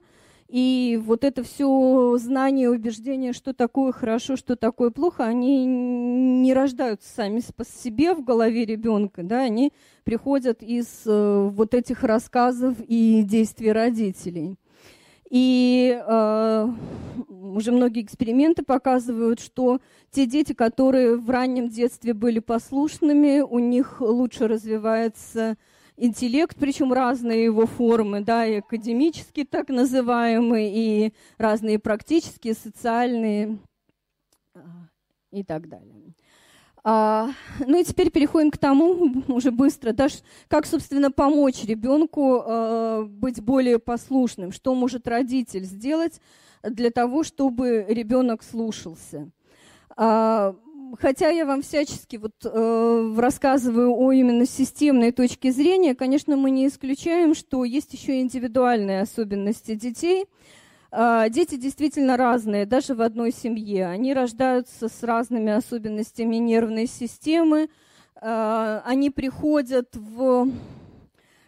и вот это все знание, убеждение, что такое хорошо, что такое плохо, они не рождаются сами по себе в голове ребенка, да, они приходят из э, вот этих рассказов и действий родителей. И э, уже многие эксперименты показывают, что те дети, которые в раннем детстве были послушными, у них лучше развивается интеллект, причем разные его формы, да, и академический так называемый, и разные практические, социальные а, и так далее. А, ну и теперь переходим к тому, уже быстро, да, как, собственно, помочь ребенку а, быть более послушным, что может родитель сделать для того, чтобы ребенок слушался. А, хотя я вам всячески вот, э, рассказываю о именно системной точке зрения, конечно, мы не исключаем, что есть еще индивидуальные особенности детей – дети действительно разные, даже в одной семье. Они рождаются с разными особенностями нервной системы. А, они приходят в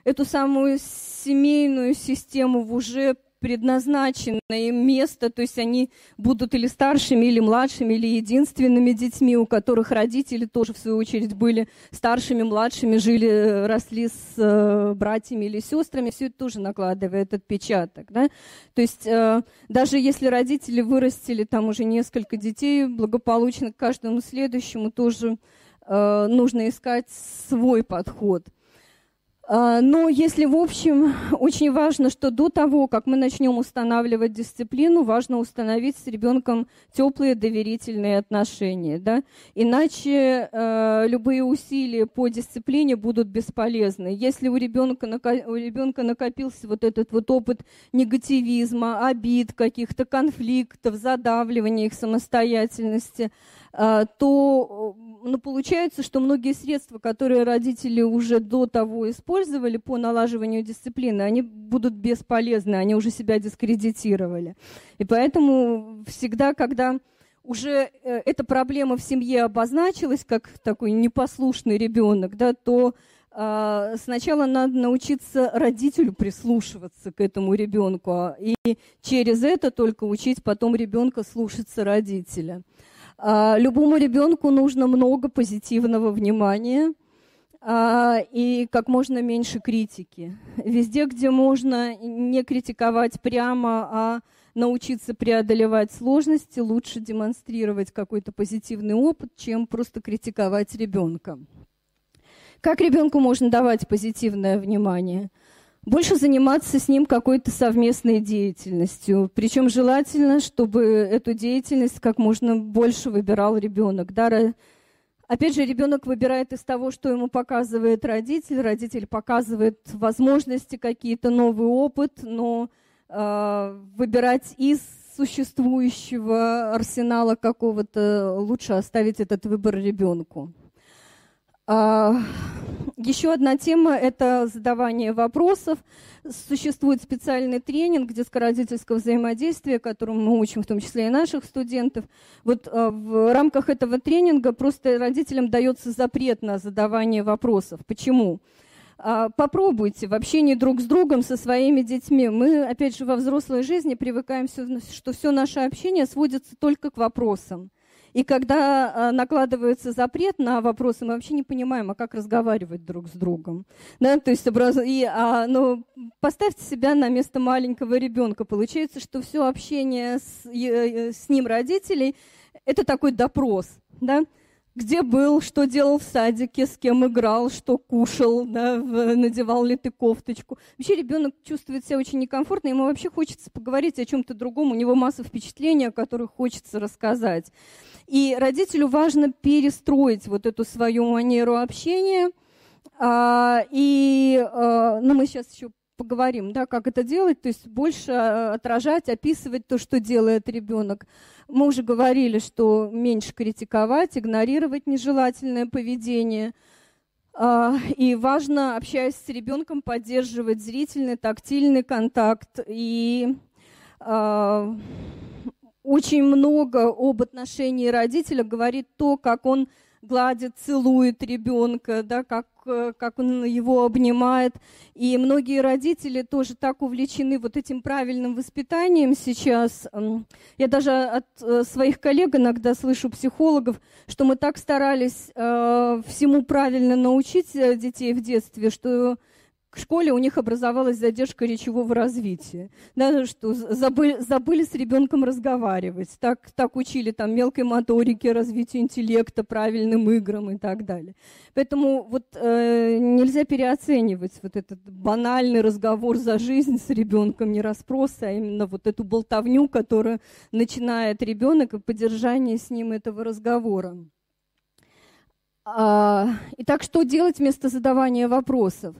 эту самую семейную систему в уже предназначенное место, то есть они будут или старшими, или младшими, или единственными детьми, у которых родители тоже, в свою очередь, были старшими, младшими, жили, росли с э, братьями или сестрами, все это тоже накладывает отпечаток. Да? То есть э, даже если родители вырастили там уже несколько детей, благополучно к каждому следующему тоже э, нужно искать свой подход. А, но если в общем, очень важно, что до того, как мы начнем устанавливать дисциплину, важно установить с ребенком теплые доверительные отношения. Да? Иначе э, любые усилия по дисциплине будут бесполезны. Если у ребенка, у ребенка накопился вот этот вот опыт негативизма, обид, каких-то конфликтов, задавливания их самостоятельности, то ну, получается, что многие средства, которые родители уже до того использовали по налаживанию дисциплины, они будут бесполезны, они уже себя дискредитировали. И поэтому всегда, когда уже э, эта проблема в семье обозначилась как такой непослушный ребенок, да, то э, сначала надо научиться родителю прислушиваться к этому ребенку, и через это только учить потом ребенка слушаться родителя. А, любому ребенку нужно много позитивного внимания а, и как можно меньше критики. Везде, где можно не критиковать прямо, а научиться преодолевать сложности, лучше демонстрировать какой-то позитивный опыт, чем просто критиковать ребенка. Как ребенку можно давать позитивное внимание? Больше заниматься с ним какой-то совместной деятельностью. Причем желательно, чтобы эту деятельность как можно больше выбирал ребенок. Да, опять же, ребенок выбирает из того, что ему показывает родитель. Родитель показывает возможности, какие-то новый опыт, но э, выбирать из существующего арсенала какого-то лучше оставить этот выбор ребенку. А, еще одна тема – это задавание вопросов. Существует специальный тренинг детско-родительского взаимодействия, которому мы учим в том числе и наших студентов. Вот а, в рамках этого тренинга просто родителям дается запрет на задавание вопросов. Почему? А, попробуйте в общении друг с другом со своими детьми. Мы, опять же, во взрослой жизни привыкаем, что все наше общение сводится только к вопросам. И когда накладывается запрет на вопросы, мы вообще не понимаем, а как разговаривать друг с другом. Да? То есть образ... и, а, ну, поставьте себя на место маленького ребенка. Получается, что все общение с, с ним родителей – это такой допрос. Да? Где был, что делал в садике, с кем играл, что кушал, да, надевал ли ты кофточку. Вообще ребенок чувствует себя очень некомфортно, ему вообще хочется поговорить о чем-то другом, у него масса впечатлений, о которых хочется рассказать. И родителю важно перестроить вот эту свою манеру общения. А, и а, ну, мы сейчас еще поговорим, да, как это делать, то есть больше а, отражать, описывать то, что делает ребенок. Мы уже говорили, что меньше критиковать, игнорировать нежелательное поведение. А, и важно, общаясь с ребенком, поддерживать зрительный, тактильный контакт. И а, очень много об отношении родителя говорит то, как он гладит, целует ребенка, да, как, э, как он его обнимает. И многие родители тоже так увлечены вот этим правильным воспитанием сейчас. Я даже от э, своих коллег иногда слышу психологов, что мы так старались э, всему правильно научить детей в детстве, что в школе у них образовалась задержка речевого развития, да, что забыли, забыли с ребенком разговаривать, так, так учили там мелкой моторике, развитию интеллекта, правильным играм и так далее. Поэтому вот э, нельзя переоценивать вот этот банальный разговор за жизнь с ребенком, не расспросы, а именно вот эту болтовню, которую начинает ребенок и поддержание с ним этого разговора. А, итак, что делать вместо задавания вопросов?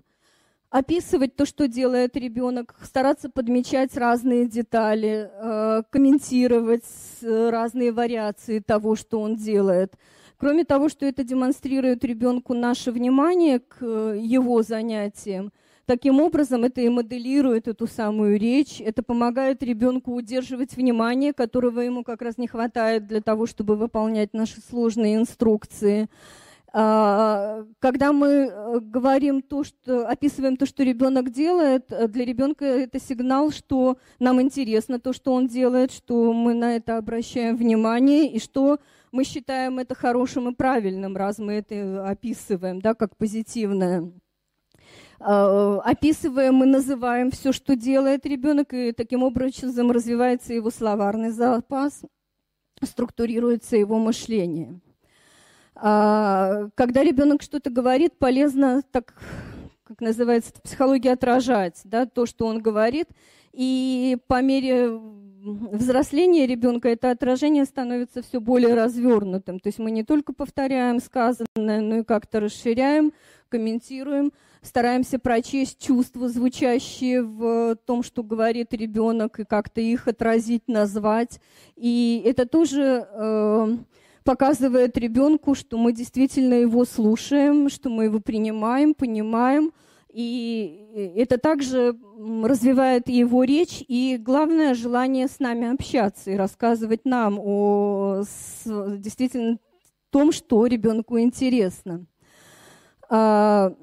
Описывать то, что делает ребенок, стараться подмечать разные детали, э, комментировать разные вариации того, что он делает. Кроме того, что это демонстрирует ребенку наше внимание к его занятиям, таким образом это и моделирует эту самую речь, это помогает ребенку удерживать внимание, которого ему как раз не хватает для того, чтобы выполнять наши сложные инструкции. А, когда мы э, говорим то, что описываем то, что ребенок делает, э, для ребенка это сигнал, что нам интересно то, что он делает, что мы на это обращаем внимание и что мы считаем это хорошим и правильным, раз мы это описываем, да, как позитивное. А, описываем и называем все, что делает ребенок, и таким образом развивается его словарный запас, структурируется его мышление. А, когда ребенок что-то говорит, полезно так, как называется в психологии, отражать да, то, что он говорит. И по мере взросления ребенка это отражение становится все более развернутым. То есть мы не только повторяем сказанное, но и как-то расширяем, комментируем, стараемся прочесть чувства, звучащие в том, что говорит ребенок, и как-то их отразить, назвать. И это тоже э, показывает ребенку, что мы действительно его слушаем, что мы его принимаем, понимаем. И это также развивает его речь и, главное, желание с нами общаться и рассказывать нам о действительно том, что ребенку интересно. А,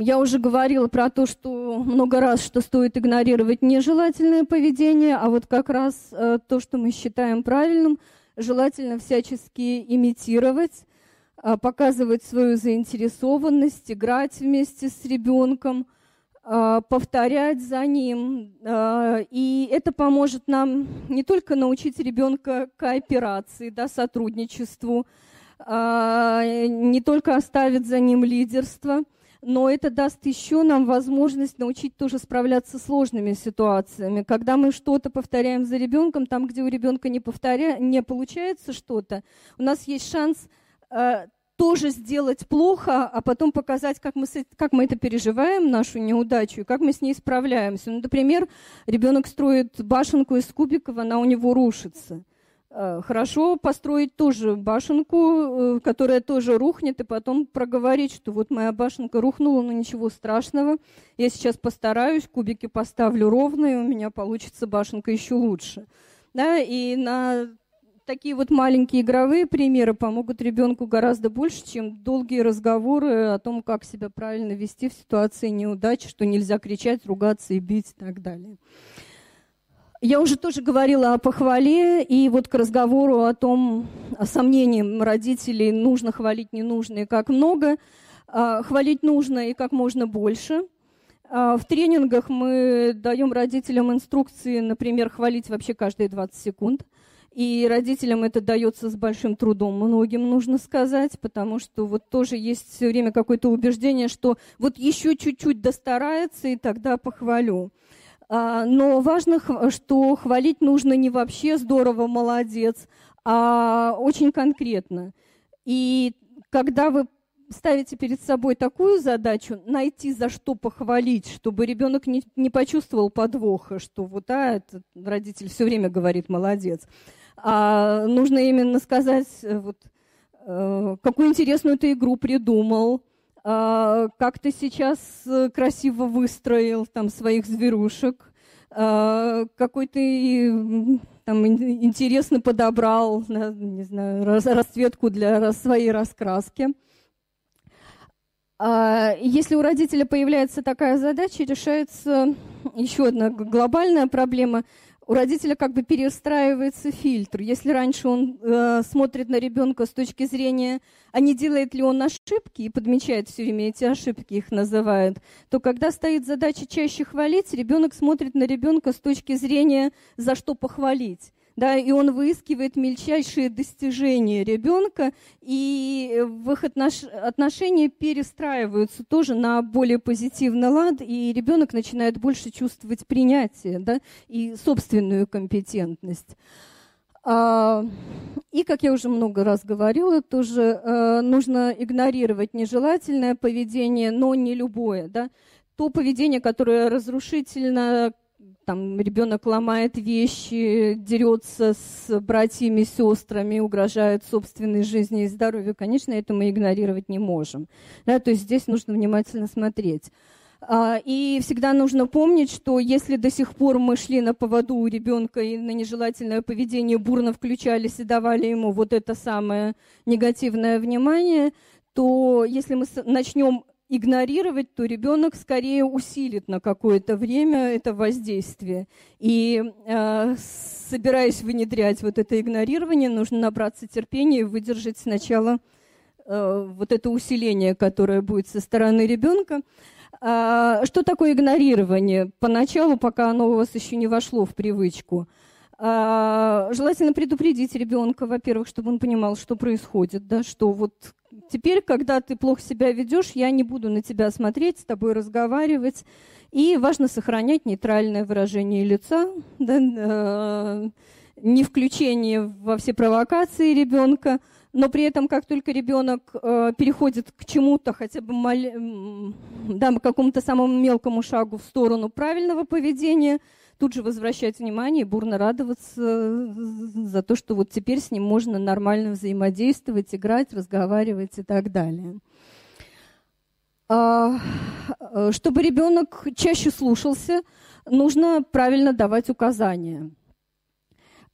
я уже говорила про то, что много раз, что стоит игнорировать нежелательное поведение, а вот как раз э, то, что мы считаем правильным – желательно всячески имитировать, а, показывать свою заинтересованность, играть вместе с ребенком, а, повторять за ним. А, и это поможет нам не только научить ребенка кооперации, да, сотрудничеству, не только оставить за ним лидерство – но это даст еще нам возможность научить тоже справляться с сложными ситуациями. Когда мы что-то повторяем за ребенком, там, где у ребенка не, повторя... не получается что-то, у нас есть шанс э, тоже сделать плохо, а потом показать, как мы, с... как мы это переживаем, нашу неудачу, и как мы с ней справляемся. Ну, например, ребенок строит башенку из кубиков, она у него рушится – хорошо построить тоже башенку, э, которая тоже рухнет, и потом проговорить, что вот моя башенка рухнула, но ничего страшного. Я сейчас постараюсь, кубики поставлю ровно, и у меня получится башенка еще лучше. Да, и на такие вот маленькие игровые примеры помогут ребенку гораздо больше, чем долгие разговоры о том, как себя правильно вести в ситуации неудачи, что нельзя кричать, ругаться и бить и так далее. Я уже тоже говорила о похвале, и вот к разговору о том, о сомнении родителей, нужно хвалить, не нужно, и как много. А, хвалить нужно и как можно больше. А, в тренингах мы даем родителям инструкции, например, хвалить вообще каждые 20 секунд. И родителям это дается с большим трудом, многим нужно сказать, потому что вот тоже есть все время какое-то убеждение, что вот еще чуть-чуть достарается, и тогда похвалю. А, но важно, что хвалить нужно не вообще здорово, молодец, а очень конкретно. И когда вы ставите перед собой такую задачу, найти за что похвалить, чтобы ребенок не, не почувствовал подвоха, что вот а, этот родитель все время говорит молодец, а нужно именно сказать, э, вот, э, какую интересную ты игру придумал, э, как ты сейчас э, красиво выстроил там своих зверушек, э, какой ты там интересно подобрал, не знаю, расцветку для своей раскраски. А, если у родителя появляется такая задача, решается еще одна глобальная проблема. У родителя как бы перестраивается фильтр. Если раньше он э, смотрит на ребенка с точки зрения, а не делает ли он ошибки, и подмечает все время эти ошибки, их называют, то когда стоит задача чаще хвалить, ребенок смотрит на ребенка с точки зрения, за что похвалить да, и он выискивает мельчайшие достижения ребенка, и в их отнош... отношения перестраиваются тоже на более позитивный лад, и ребенок начинает больше чувствовать принятие, да, и собственную компетентность. А, и, как я уже много раз говорила, тоже э, нужно игнорировать нежелательное поведение, но не любое, да, то поведение, которое разрушительно там ребенок ломает вещи, дерется с братьями, сестрами, угрожает собственной жизни и здоровью, конечно, это мы игнорировать не можем. Да, то есть здесь нужно внимательно смотреть. А, и всегда нужно помнить, что если до сих пор мы шли на поводу у ребенка и на нежелательное поведение бурно включались и давали ему вот это самое негативное внимание, то если мы начнем игнорировать, то ребенок скорее усилит на какое-то время это воздействие. И э, собираясь внедрять вот это игнорирование, нужно набраться терпения и выдержать сначала э, вот это усиление, которое будет со стороны ребенка. А, что такое игнорирование? Поначалу, пока оно у вас еще не вошло в привычку. А, желательно предупредить ребенка, во-первых, чтобы он понимал, что происходит, да, что вот теперь, когда ты плохо себя ведешь, я не буду на тебя смотреть, с тобой разговаривать. И важно сохранять нейтральное выражение лица, да, э, не включение во все провокации ребенка, но при этом, как только ребенок э, переходит к чему-то, хотя бы мал... да, какому-то самому мелкому шагу в сторону правильного поведения – тут же возвращать внимание и бурно радоваться за то, что вот теперь с ним можно нормально взаимодействовать, играть, разговаривать и так далее. А, чтобы ребенок чаще слушался, нужно правильно давать указания.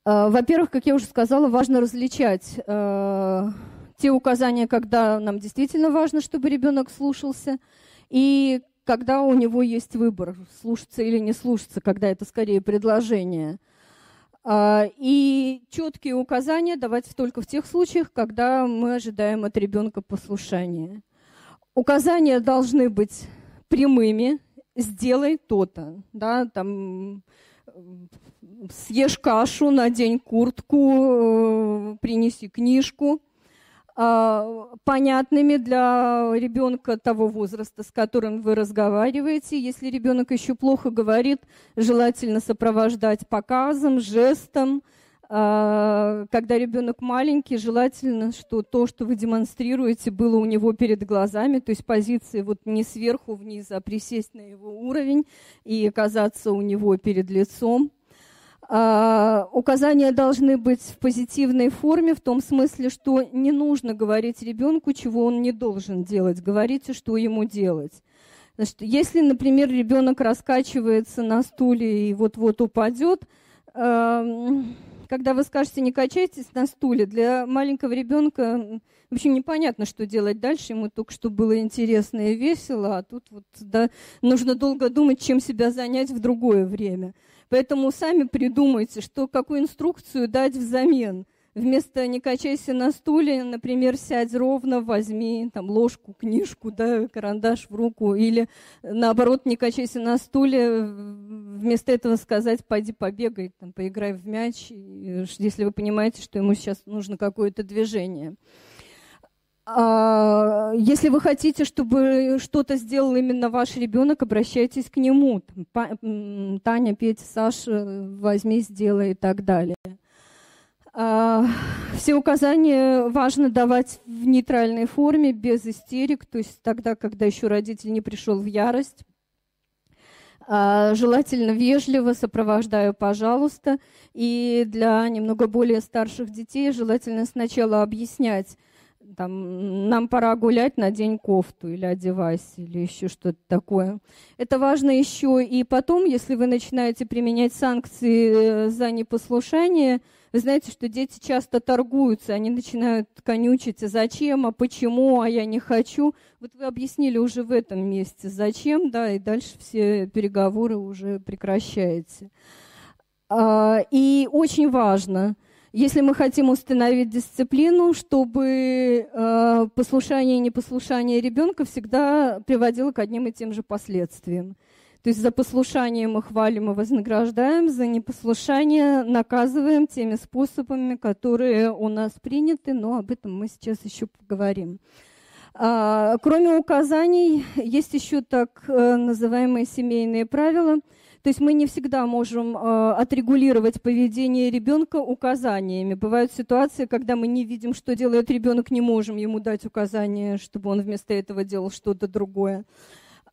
А, во-первых, как я уже сказала, важно различать а, те указания, когда нам действительно важно, чтобы ребенок слушался, и когда у него есть выбор, слушаться или не слушаться, когда это скорее предложение. А, и четкие указания давать только в тех случаях, когда мы ожидаем от ребенка послушания. Указания должны быть прямыми, сделай то-то, да, там съешь кашу, надень куртку, э, принеси книжку – понятными для ребенка того возраста, с которым вы разговариваете. Если ребенок еще плохо говорит, желательно сопровождать показом, жестом. А, когда ребенок маленький, желательно, что то, что вы демонстрируете, было у него перед глазами, то есть позиции вот не сверху вниз, а присесть на его уровень и оказаться у него перед лицом. А, указания должны быть в позитивной форме, в том смысле, что не нужно говорить ребенку, чего он не должен делать. Говорите, что ему делать. Значит, если, например, ребенок раскачивается на стуле и вот-вот упадет, э, когда вы скажете «не качайтесь на стуле», для маленького ребенка вообще непонятно, что делать дальше. Ему только что было интересно и весело, а тут вот да, нужно долго думать, чем себя занять в другое время. Поэтому сами придумайте, что, какую инструкцию дать взамен. Вместо «не качайся на стуле», например, «сядь ровно, возьми там, ложку, книжку, да, карандаш в руку». Или, наоборот, «не качайся на стуле», вместо этого сказать «пойди побегай, там, поиграй в мяч», если вы понимаете, что ему сейчас нужно какое-то движение. А, если вы хотите, чтобы что-то сделал именно ваш ребенок, обращайтесь к нему. Таня, Петя, Саша, возьми, сделай и так далее. А, все указания важно давать в нейтральной форме, без истерик, то есть тогда, когда еще родитель не пришел в ярость. А, желательно вежливо, сопровождаю, пожалуйста. И для немного более старших детей желательно сначала объяснять, там, нам пора гулять, надень кофту или одевайся, или еще что-то такое. Это важно еще и потом, если вы начинаете применять санкции э, за непослушание, вы знаете, что дети часто торгуются, они начинают конючить, а зачем, а почему, а я не хочу. Вот вы объяснили уже в этом месте, зачем, да, и дальше все переговоры уже прекращаете. А, и очень важно – если мы хотим установить дисциплину, чтобы э, послушание и непослушание ребенка всегда приводило к одним и тем же последствиям. То есть за послушание мы хвалим и вознаграждаем, за непослушание наказываем теми способами, которые у нас приняты, но об этом мы сейчас еще поговорим. А, кроме указаний, есть еще так э, называемые семейные правила – то есть мы не всегда можем э, отрегулировать поведение ребенка указаниями. Бывают ситуации, когда мы не видим, что делает ребенок, не можем ему дать указания, чтобы он вместо этого делал что-то другое.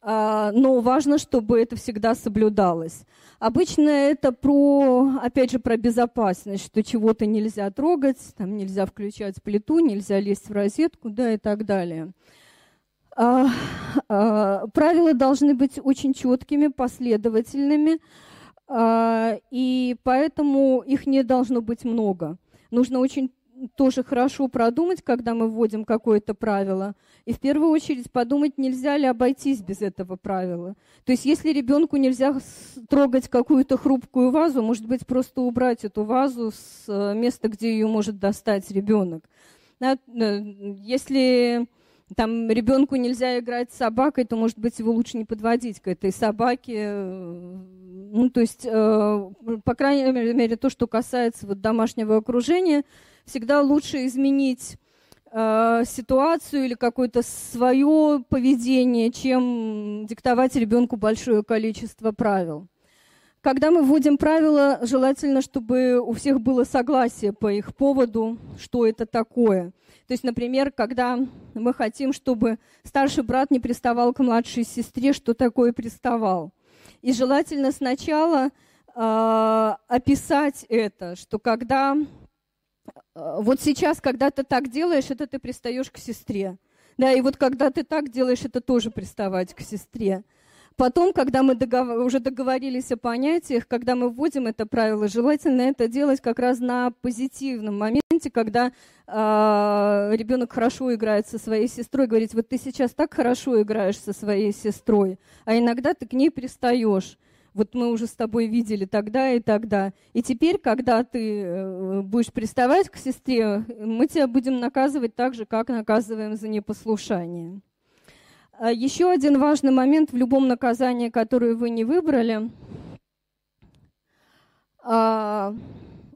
А, но важно, чтобы это всегда соблюдалось. Обычно это про, опять же, про безопасность, что чего-то нельзя трогать, там нельзя включать плиту, нельзя лезть в розетку, да, и так далее. А, а, правила должны быть очень четкими, последовательными, а, и поэтому их не должно быть много. Нужно очень тоже хорошо продумать, когда мы вводим какое-то правило. И в первую очередь подумать, нельзя ли обойтись без этого правила. То есть если ребенку нельзя трогать какую-то хрупкую вазу, может быть, просто убрать эту вазу с э, места, где ее может достать ребенок. Э, если там ребенку нельзя играть с собакой, то, может быть, его лучше не подводить к этой собаке. Ну, то есть, э, по крайней мере, то, что касается вот домашнего окружения, всегда лучше изменить э, ситуацию или какое-то свое поведение, чем диктовать ребенку большое количество правил. Когда мы вводим правила, желательно, чтобы у всех было согласие по их поводу, что это такое. То есть, например, когда мы хотим, чтобы старший брат не приставал к младшей сестре, что такое приставал. И желательно сначала э, описать это, что когда э, вот сейчас, когда ты так делаешь, это ты пристаешь к сестре. Да, и вот когда ты так делаешь, это тоже приставать к сестре. Потом, когда мы договор, уже договорились о понятиях, когда мы вводим это правило, желательно это делать как раз на позитивном моменте, когда э, ребенок хорошо играет со своей сестрой, говорить, вот ты сейчас так хорошо играешь со своей сестрой, а иногда ты к ней пристаешь. Вот мы уже с тобой видели тогда и тогда. И теперь, когда ты э, будешь приставать к сестре, мы тебя будем наказывать так же, как наказываем за непослушание. А еще один важный момент в любом наказании, которое вы не выбрали, а,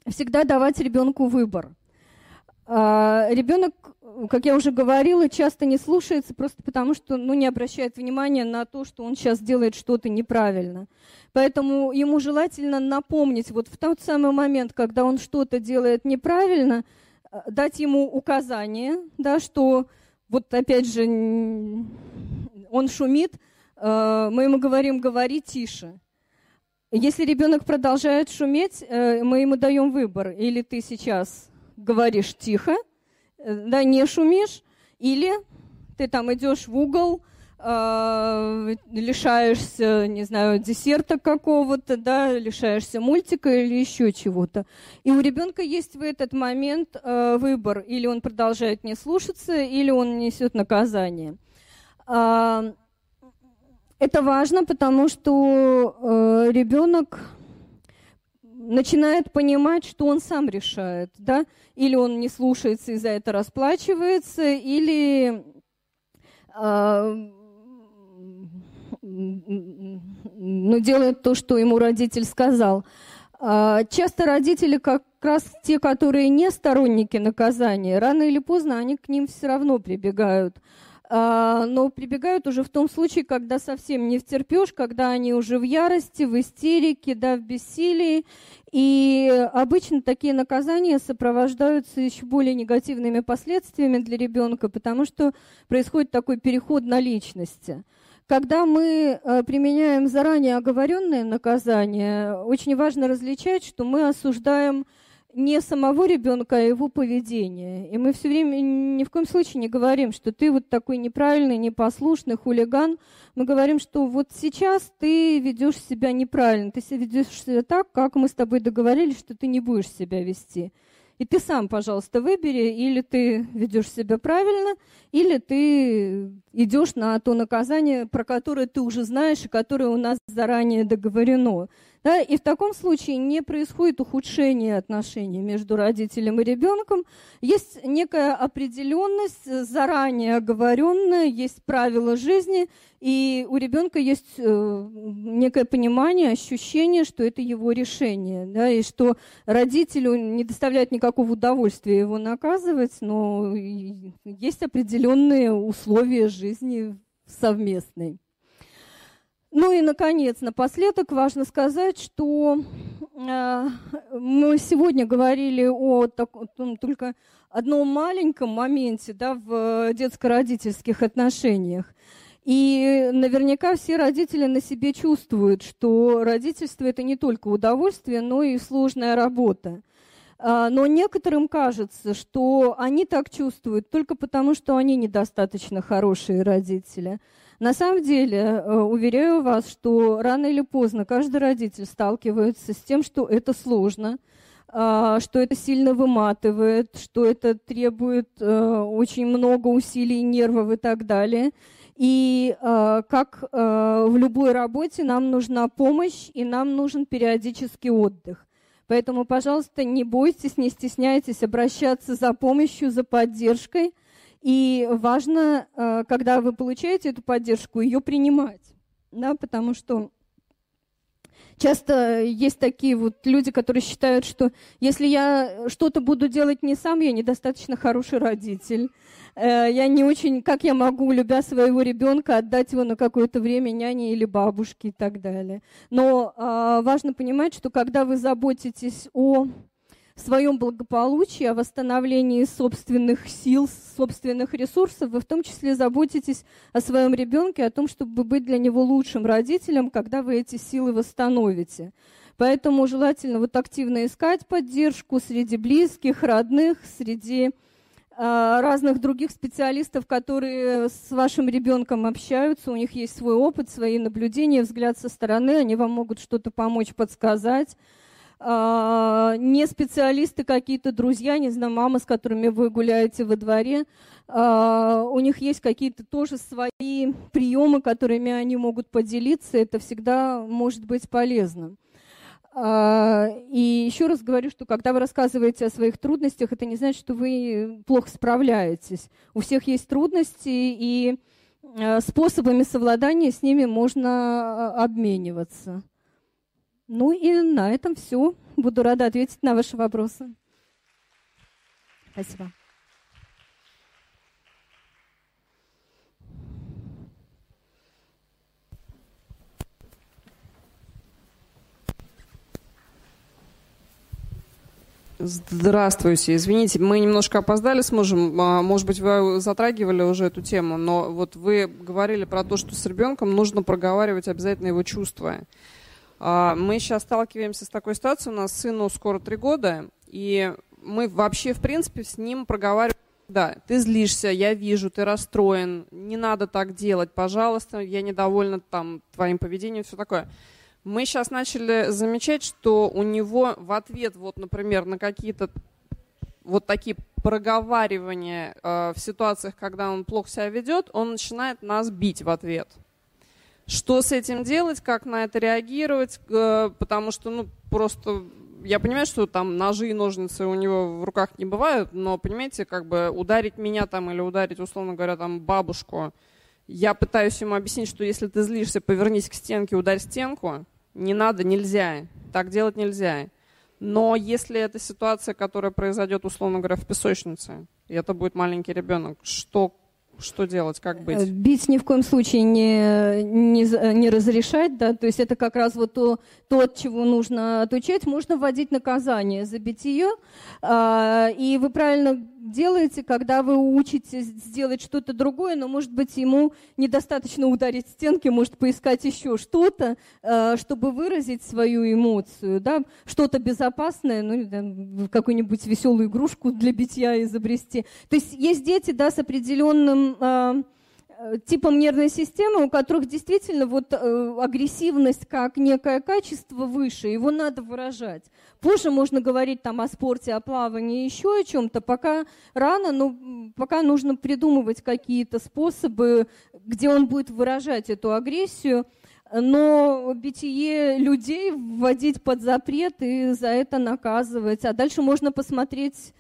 всегда давать ребенку выбор. А, Ребенок, как я уже говорила, часто не слушается просто потому, что ну, не обращает внимания на то, что он сейчас делает что-то неправильно. Поэтому ему желательно напомнить вот в тот самый момент, когда он что-то делает неправильно, дать ему указание, да, что вот опять же он шумит, э, мы ему говорим, говори тише. Если ребенок продолжает шуметь, э, мы ему даем выбор. Или ты сейчас говоришь тихо, э, да, не шумишь, или ты там идешь в угол, э, лишаешься, не знаю, десерта какого-то, да, лишаешься мультика или еще чего-то. И у ребенка есть в этот момент э, выбор, или он продолжает не слушаться, или он несет наказание. Э, это важно, потому что э, ребенок начинает понимать, что он сам решает, да, или он не слушается и за это расплачивается, или э, ну, делает то, что ему родитель сказал. А, часто родители как раз те, которые не сторонники наказания, рано или поздно они к ним все равно прибегают. А, но прибегают уже в том случае, когда совсем не втерпешь, когда они уже в ярости, в истерике, да, в бессилии. И обычно такие наказания сопровождаются еще более негативными последствиями для ребенка, потому что происходит такой переход на личности. Когда мы э, применяем заранее оговоренные наказания, очень важно различать, что мы осуждаем не самого ребенка, а его поведение. И мы все время ни в коем случае не говорим, что ты вот такой неправильный, непослушный хулиган. Мы говорим, что вот сейчас ты ведешь себя неправильно, ты ведешь себя так, как мы с тобой договорились, что ты не будешь себя вести. И ты сам, пожалуйста, выбери, или ты ведешь себя правильно, или ты идешь на то наказание, про которое ты уже знаешь и которое у нас заранее договорено. Да, и в таком случае не происходит ухудшение отношений между родителем и ребенком. Есть некая определенность, заранее оговоренная, есть правила жизни, и у ребенка есть э, некое понимание, ощущение, что это его решение, да, и что родителю не доставляет никакого удовольствия его наказывать, но есть определенные условия жизни совместной. Ну и, наконец, напоследок важно сказать, что э, мы сегодня говорили о так, только одном маленьком моменте да, в детско-родительских отношениях. И наверняка все родители на себе чувствуют, что родительство это не только удовольствие, но и сложная работа. А, но некоторым кажется, что они так чувствуют только потому, что они недостаточно хорошие родители – на самом деле, э, уверяю вас, что рано или поздно каждый родитель сталкивается с тем, что это сложно, а, что это сильно выматывает, что это требует э, очень много усилий, нервов и так далее. И э, как в любой работе нам нужна помощь, и нам нужен периодический отдых. Поэтому, пожалуйста, не бойтесь, не стесняйтесь обращаться за помощью, за поддержкой – и важно, э, когда вы получаете эту поддержку, ее принимать, да, потому что часто есть такие вот люди, которые считают, что если я что-то буду делать не сам, я недостаточно хороший родитель. Э, я не очень, как я могу, любя своего ребенка, отдать его на какое-то время няне или бабушке и так далее. Но а, важно понимать, что когда вы заботитесь о в своем благополучии, о восстановлении собственных сил, собственных ресурсов, вы в том числе заботитесь о своем ребенке, о том, чтобы быть для него лучшим родителем, когда вы эти силы восстановите. Поэтому желательно вот активно искать поддержку среди близких, родных, среди э, разных других специалистов, которые с вашим ребенком общаются, у них есть свой опыт, свои наблюдения, взгляд со стороны, они вам могут что-то помочь, подсказать. А, не специалисты какие-то, друзья, не знаю, мама, с которыми вы гуляете во дворе, а, у них есть какие-то тоже свои приемы, которыми они могут поделиться, это всегда может быть полезно. А, и еще раз говорю, что когда вы рассказываете о своих трудностях, это не значит, что вы плохо справляетесь. У всех есть трудности, и способами совладания с ними можно обмениваться. Ну и на этом все. Буду рада ответить на ваши вопросы. Спасибо. Здравствуйте. Извините, мы немножко опоздали с мужем. А, может быть, вы затрагивали уже эту тему, но вот вы говорили про то, что с ребенком нужно проговаривать обязательно его чувства. А, мы сейчас сталкиваемся с такой ситуацией, у нас сыну скоро три года, и мы вообще, в принципе, с ним проговариваем Да, ты злишься, я вижу, ты расстроен, не надо так делать, пожалуйста, я недовольна там твоим поведением, все такое. Мы сейчас начали замечать, что у него в ответ, вот, например, на какие-то вот такие проговаривания э, в ситуациях, когда он плохо себя ведет, он начинает нас бить в ответ. Что с этим делать, как на это реагировать, э, потому что, ну, просто я понимаю, что там ножи и ножницы у него в руках не бывают, но, понимаете, как бы ударить меня там или ударить, условно говоря, там бабушку, я пытаюсь ему объяснить, что если ты злишься, повернись к стенке, ударь стенку, не надо, нельзя, так делать нельзя. Но если это ситуация, которая произойдет, условно говоря, в песочнице, и это будет маленький ребенок, что что делать, как быть? Э, бить ни в коем случае не, не, не разрешать, да, то есть это как раз вот то, то, от чего нужно отучать. Можно вводить наказание за битье, а, и вы правильно делаете, когда вы учитесь сделать что-то другое, но, может быть, ему недостаточно ударить стенки, может поискать еще что-то, а, чтобы выразить свою эмоцию, да, что-то безопасное, ну, какую-нибудь веселую игрушку для битья изобрести. То есть есть дети, да, с определенным э, типом нервной системы, у которых действительно вот э, агрессивность как некое качество выше, его надо выражать. Позже можно говорить там о спорте, о плавании, еще о чем-то, пока рано, но пока нужно придумывать какие-то способы, где он будет выражать эту агрессию, но битие людей вводить под запрет и за это наказывать. А дальше можно посмотреть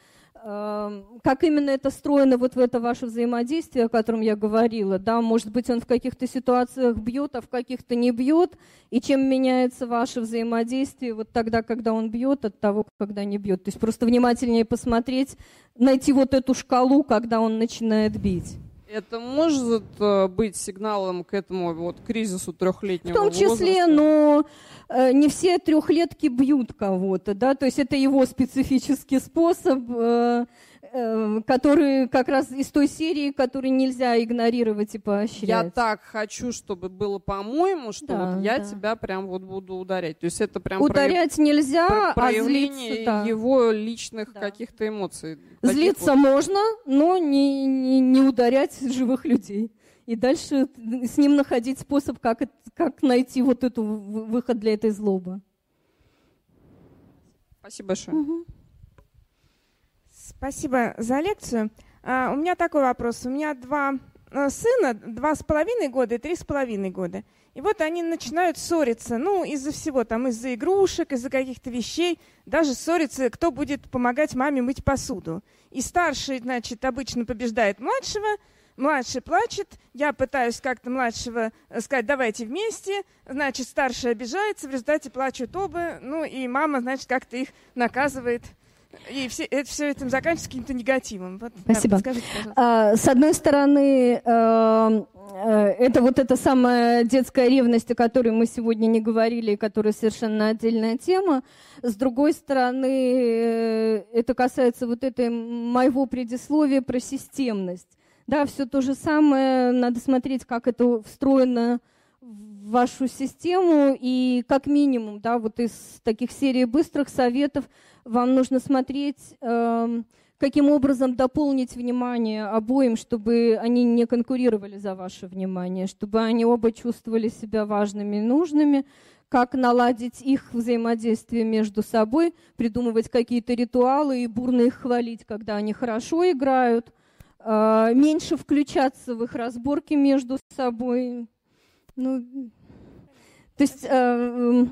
как именно это встроено вот в это ваше взаимодействие, о котором я говорила, да, может быть, он в каких-то ситуациях бьет, а в каких-то не бьет, и чем меняется ваше взаимодействие вот тогда, когда он бьет, от того, когда не бьет. То есть просто внимательнее посмотреть, найти вот эту шкалу, когда он начинает бить. Это может э, быть сигналом к этому вот кризису трехлетнего В том числе, возраста? но э, не все трехлетки бьют кого-то, да, то есть это его специфический способ Э, который как раз из той серии, который нельзя игнорировать и поощрять. Я так хочу, чтобы было по-моему, что да, вот я да. тебя прям вот буду ударять. То есть это прям ударять прояв... нельзя, про- проявление а злиться, да. его личных да. каких-то эмоций. Злиться вот... можно, но не, не, не ударять живых людей. И дальше с ним находить способ, как, как найти вот эту выход для этой злобы. Спасибо большое. Угу. Спасибо за лекцию. А, у меня такой вопрос. У меня два а, сына, два с половиной года и три с половиной года. И вот они начинают ссориться, ну, из-за всего, там, из-за игрушек, из-за каких-то вещей, даже ссориться, кто будет помогать маме мыть посуду. И старший, значит, обычно побеждает младшего, младший плачет, я пытаюсь как-то младшего э, сказать, давайте вместе, значит, старший обижается, в результате плачут оба, ну, и мама, значит, как-то их наказывает – и все, это, все этим заканчивается каким-то негативом. Вот, Спасибо. Да, а, с одной стороны, э, э, это вот эта самая детская ревность, о которой мы сегодня не говорили, и которая совершенно отдельная тема. С другой стороны, э, это касается вот этой моего предисловия про системность. Да, все то же самое, надо смотреть, как это встроено вашу систему, и как минимум, да, вот из таких серий быстрых советов – вам нужно смотреть, эм, каким образом дополнить внимание обоим, чтобы они не конкурировали за ваше внимание, чтобы они оба чувствовали себя важными и нужными, как наладить их взаимодействие между собой, придумывать какие-то ритуалы и бурно их хвалить, когда они хорошо играют, э, меньше включаться в их разборки между собой. Ну, то есть э,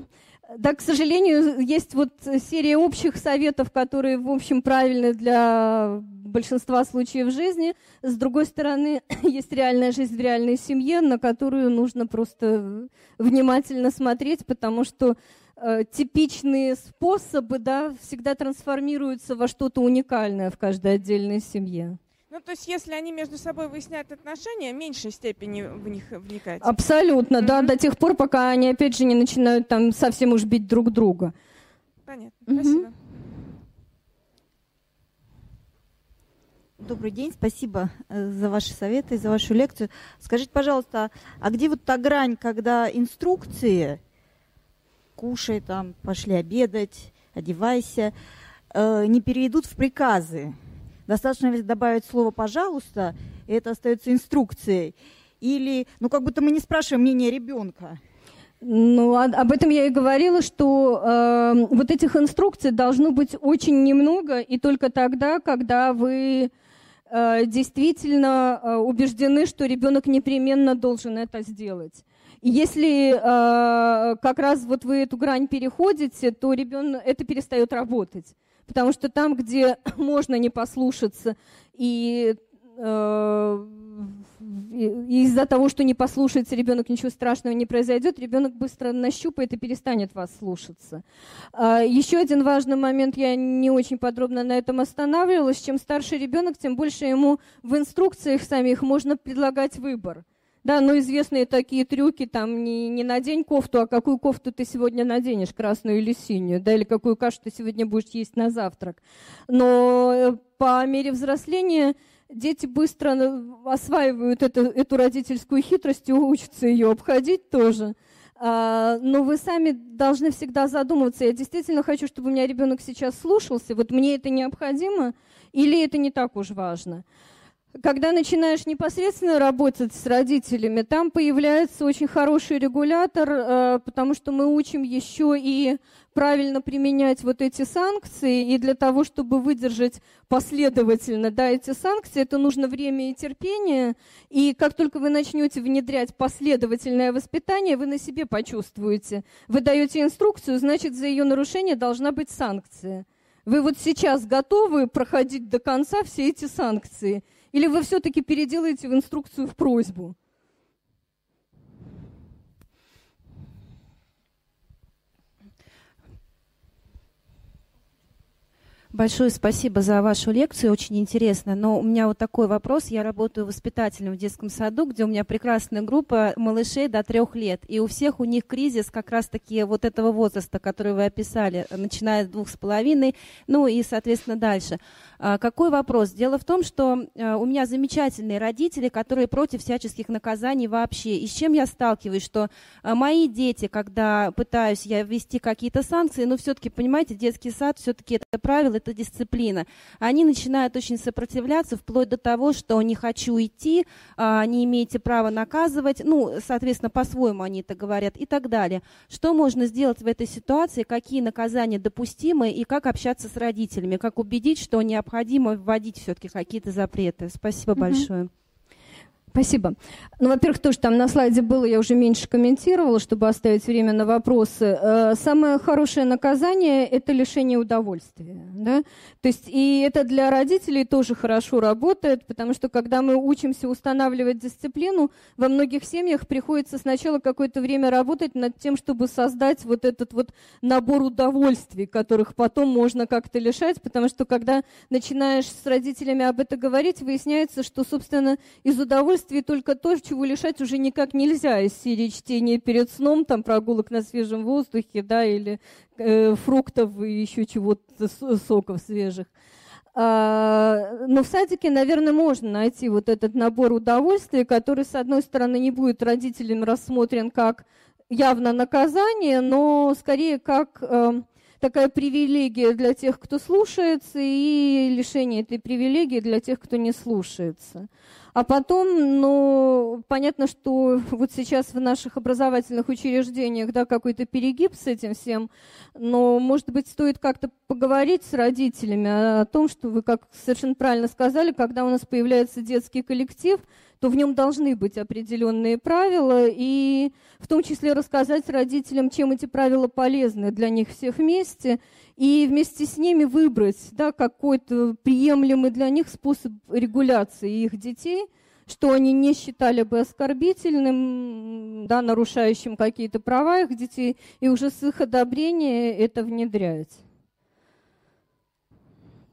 да, к сожалению, есть вот серия общих советов, которые, в общем, правильны для большинства случаев жизни. С другой стороны, есть реальная жизнь в реальной семье, на которую нужно просто внимательно смотреть, потому что э, типичные способы да, всегда трансформируются во что-то уникальное в каждой отдельной семье. Ну, то есть, если они между собой выясняют отношения, в меньшей степени в них вникать. Абсолютно, mm-hmm. да, до тех пор, пока они, опять же, не начинают там совсем уж бить друг друга. Понятно, mm-hmm. спасибо. Добрый день, спасибо э, за ваши советы, за вашу лекцию. Скажите, пожалуйста, а где вот та грань, когда инструкции, кушай там, пошли обедать, одевайся, э, не перейдут в приказы? Достаточно добавить слово «пожалуйста», и это остается инструкцией? Или, ну, как будто мы не спрашиваем мнение ребенка. Ну, а, об этом я и говорила, что э, вот этих инструкций должно быть очень немного, и только тогда, когда вы э, действительно э, убеждены, что ребенок непременно должен это сделать. И если э, как раз вот вы эту грань переходите, то ребенок это перестает работать. Потому что там, где можно не послушаться и э, из-за того, что не послушается ребенок, ничего страшного не произойдет, ребенок быстро нащупает и перестанет вас слушаться. А, еще один важный момент, я не очень подробно на этом останавливалась, чем старше ребенок, тем больше ему в инструкциях самих можно предлагать выбор. Да, но известные такие трюки, там не, не надень кофту, а какую кофту ты сегодня наденешь, красную или синюю, да, или какую кашу ты сегодня будешь есть на завтрак. Но э, по мере взросления дети быстро осваивают это, эту родительскую хитрость и учатся ее обходить тоже. А, но вы сами должны всегда задумываться, я действительно хочу, чтобы у меня ребенок сейчас слушался, вот мне это необходимо или это не так уж важно. Когда начинаешь непосредственно работать с родителями, там появляется очень хороший регулятор, э, потому что мы учим еще и правильно применять вот эти санкции, и для того, чтобы выдержать последовательно да, эти санкции, это нужно время и терпение, и как только вы начнете внедрять последовательное воспитание, вы на себе почувствуете. Вы даете инструкцию, значит, за ее нарушение должна быть санкция. Вы вот сейчас готовы проходить до конца все эти санкции – или вы все-таки переделаете в инструкцию в просьбу? Большое спасибо за вашу лекцию, очень интересно. Но у меня вот такой вопрос. Я работаю воспитателем в детском саду, где у меня прекрасная группа малышей до трех лет. И у всех у них кризис как раз-таки вот этого возраста, который вы описали, начиная с двух с половиной, ну и, соответственно, дальше. А, какой вопрос? Дело в том, что а, у меня замечательные родители, которые против всяческих наказаний вообще. И с чем я сталкиваюсь, что а, мои дети, когда пытаюсь я ввести какие-то санкции, но все-таки, понимаете, детский сад, все-таки это правило, это дисциплина. Они начинают очень сопротивляться, вплоть до того, что не хочу идти, не имеете права наказывать, ну, соответственно, по-своему они это говорят и так далее. Что можно сделать в этой ситуации, какие наказания допустимы и как общаться с родителями, как убедить, что необходимо необходимо вводить все-таки какие-то запреты. Спасибо угу. большое. Спасибо. Ну, во-первых, то, что там на слайде было, я уже меньше комментировала, чтобы оставить время на вопросы. Э, самое хорошее наказание – это лишение удовольствия. Да? То есть и это для родителей тоже хорошо работает, потому что когда мы учимся устанавливать дисциплину, во многих семьях приходится сначала какое-то время работать над тем, чтобы создать вот этот вот набор удовольствий, которых потом можно как-то лишать, потому что когда начинаешь с родителями об этом говорить, выясняется, что, собственно, из удовольствия удовольствие только то, чего лишать уже никак нельзя из серии чтения перед сном, там прогулок на свежем воздухе, да, или э, фруктов и еще чего-то, соков свежих. А, но в садике, наверное, можно найти вот этот набор удовольствий, который, с одной стороны, не будет родителям рассмотрен как явно наказание, но скорее как э, такая привилегия для тех, кто слушается, и лишение этой привилегии для тех, кто не слушается. А потом, ну, понятно, что вот сейчас в наших образовательных учреждениях, да, какой-то перегиб с этим всем, но, может быть, стоит как-то поговорить с родителями о, том, что вы, как совершенно правильно сказали, когда у нас появляется детский коллектив, то в нем должны быть определенные правила, и в том числе рассказать родителям, чем эти правила полезны для них всех вместе, и вместе с ними выбрать да, какой-то приемлемый для них способ регуляции их детей, что они не считали бы оскорбительным, да, нарушающим какие-то права их детей, и уже с их одобрения это внедрять.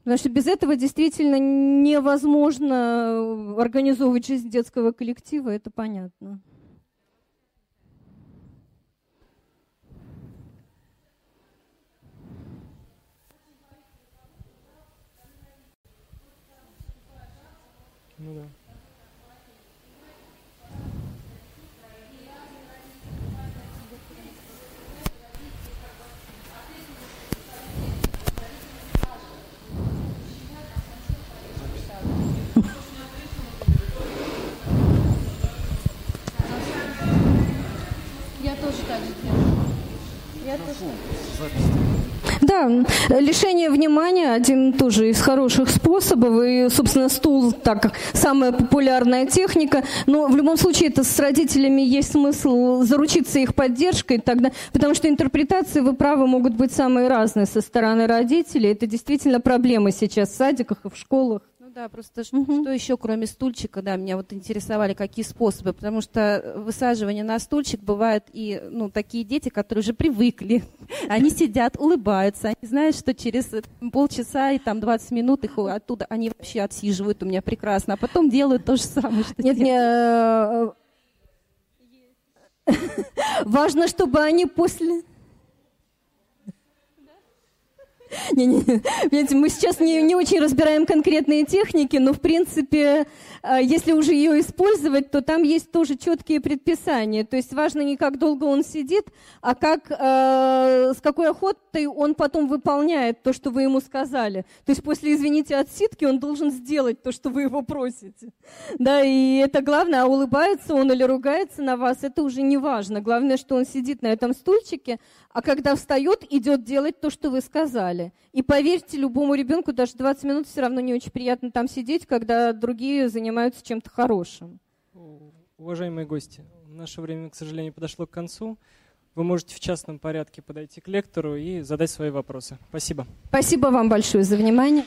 Потому что без этого действительно невозможно организовывать жизнь детского коллектива, это понятно. Ну да. Да, лишение внимания один тоже из хороших способов. И, собственно, стул так как самая популярная техника. Но в любом случае это с родителями есть смысл заручиться их поддержкой тогда, потому что интерпретации, вы правы, могут быть самые разные со стороны родителей. Это действительно проблема сейчас в садиках и в школах да, просто угу. что еще, кроме стульчика, да, меня вот интересовали, какие способы, потому что высаживание на стульчик бывает и, ну, такие дети, которые уже привыкли, они сидят, улыбаются, они знают, что через полчаса и там 20 минут их оттуда, они вообще отсиживают у меня прекрасно, а потом делают то же самое, что Нет, не, э, важно, чтобы они после Не-не-не, понимаете, мы сейчас не, не очень разбираем конкретные техники, но, в принципе, э, если уже ее использовать, то там есть тоже четкие предписания. То есть важно не как долго он сидит, а как, э, с какой охотой он потом выполняет то, что вы ему сказали. То есть после, извините, отсидки он должен сделать то, что вы его просите. Да, и это главное, а улыбается он или ругается на вас, это уже не важно. Главное, что он сидит на этом стульчике, а когда встает, идет делать то, что вы сказали. И поверьте, любому ребенку даже 20 минут все равно не очень приятно там сидеть, когда другие занимаются чем-то хорошим. Уважаемые гости, наше время, к сожалению, подошло к концу. Вы можете в частном порядке подойти к лектору и задать свои вопросы. Спасибо. Спасибо вам большое за внимание.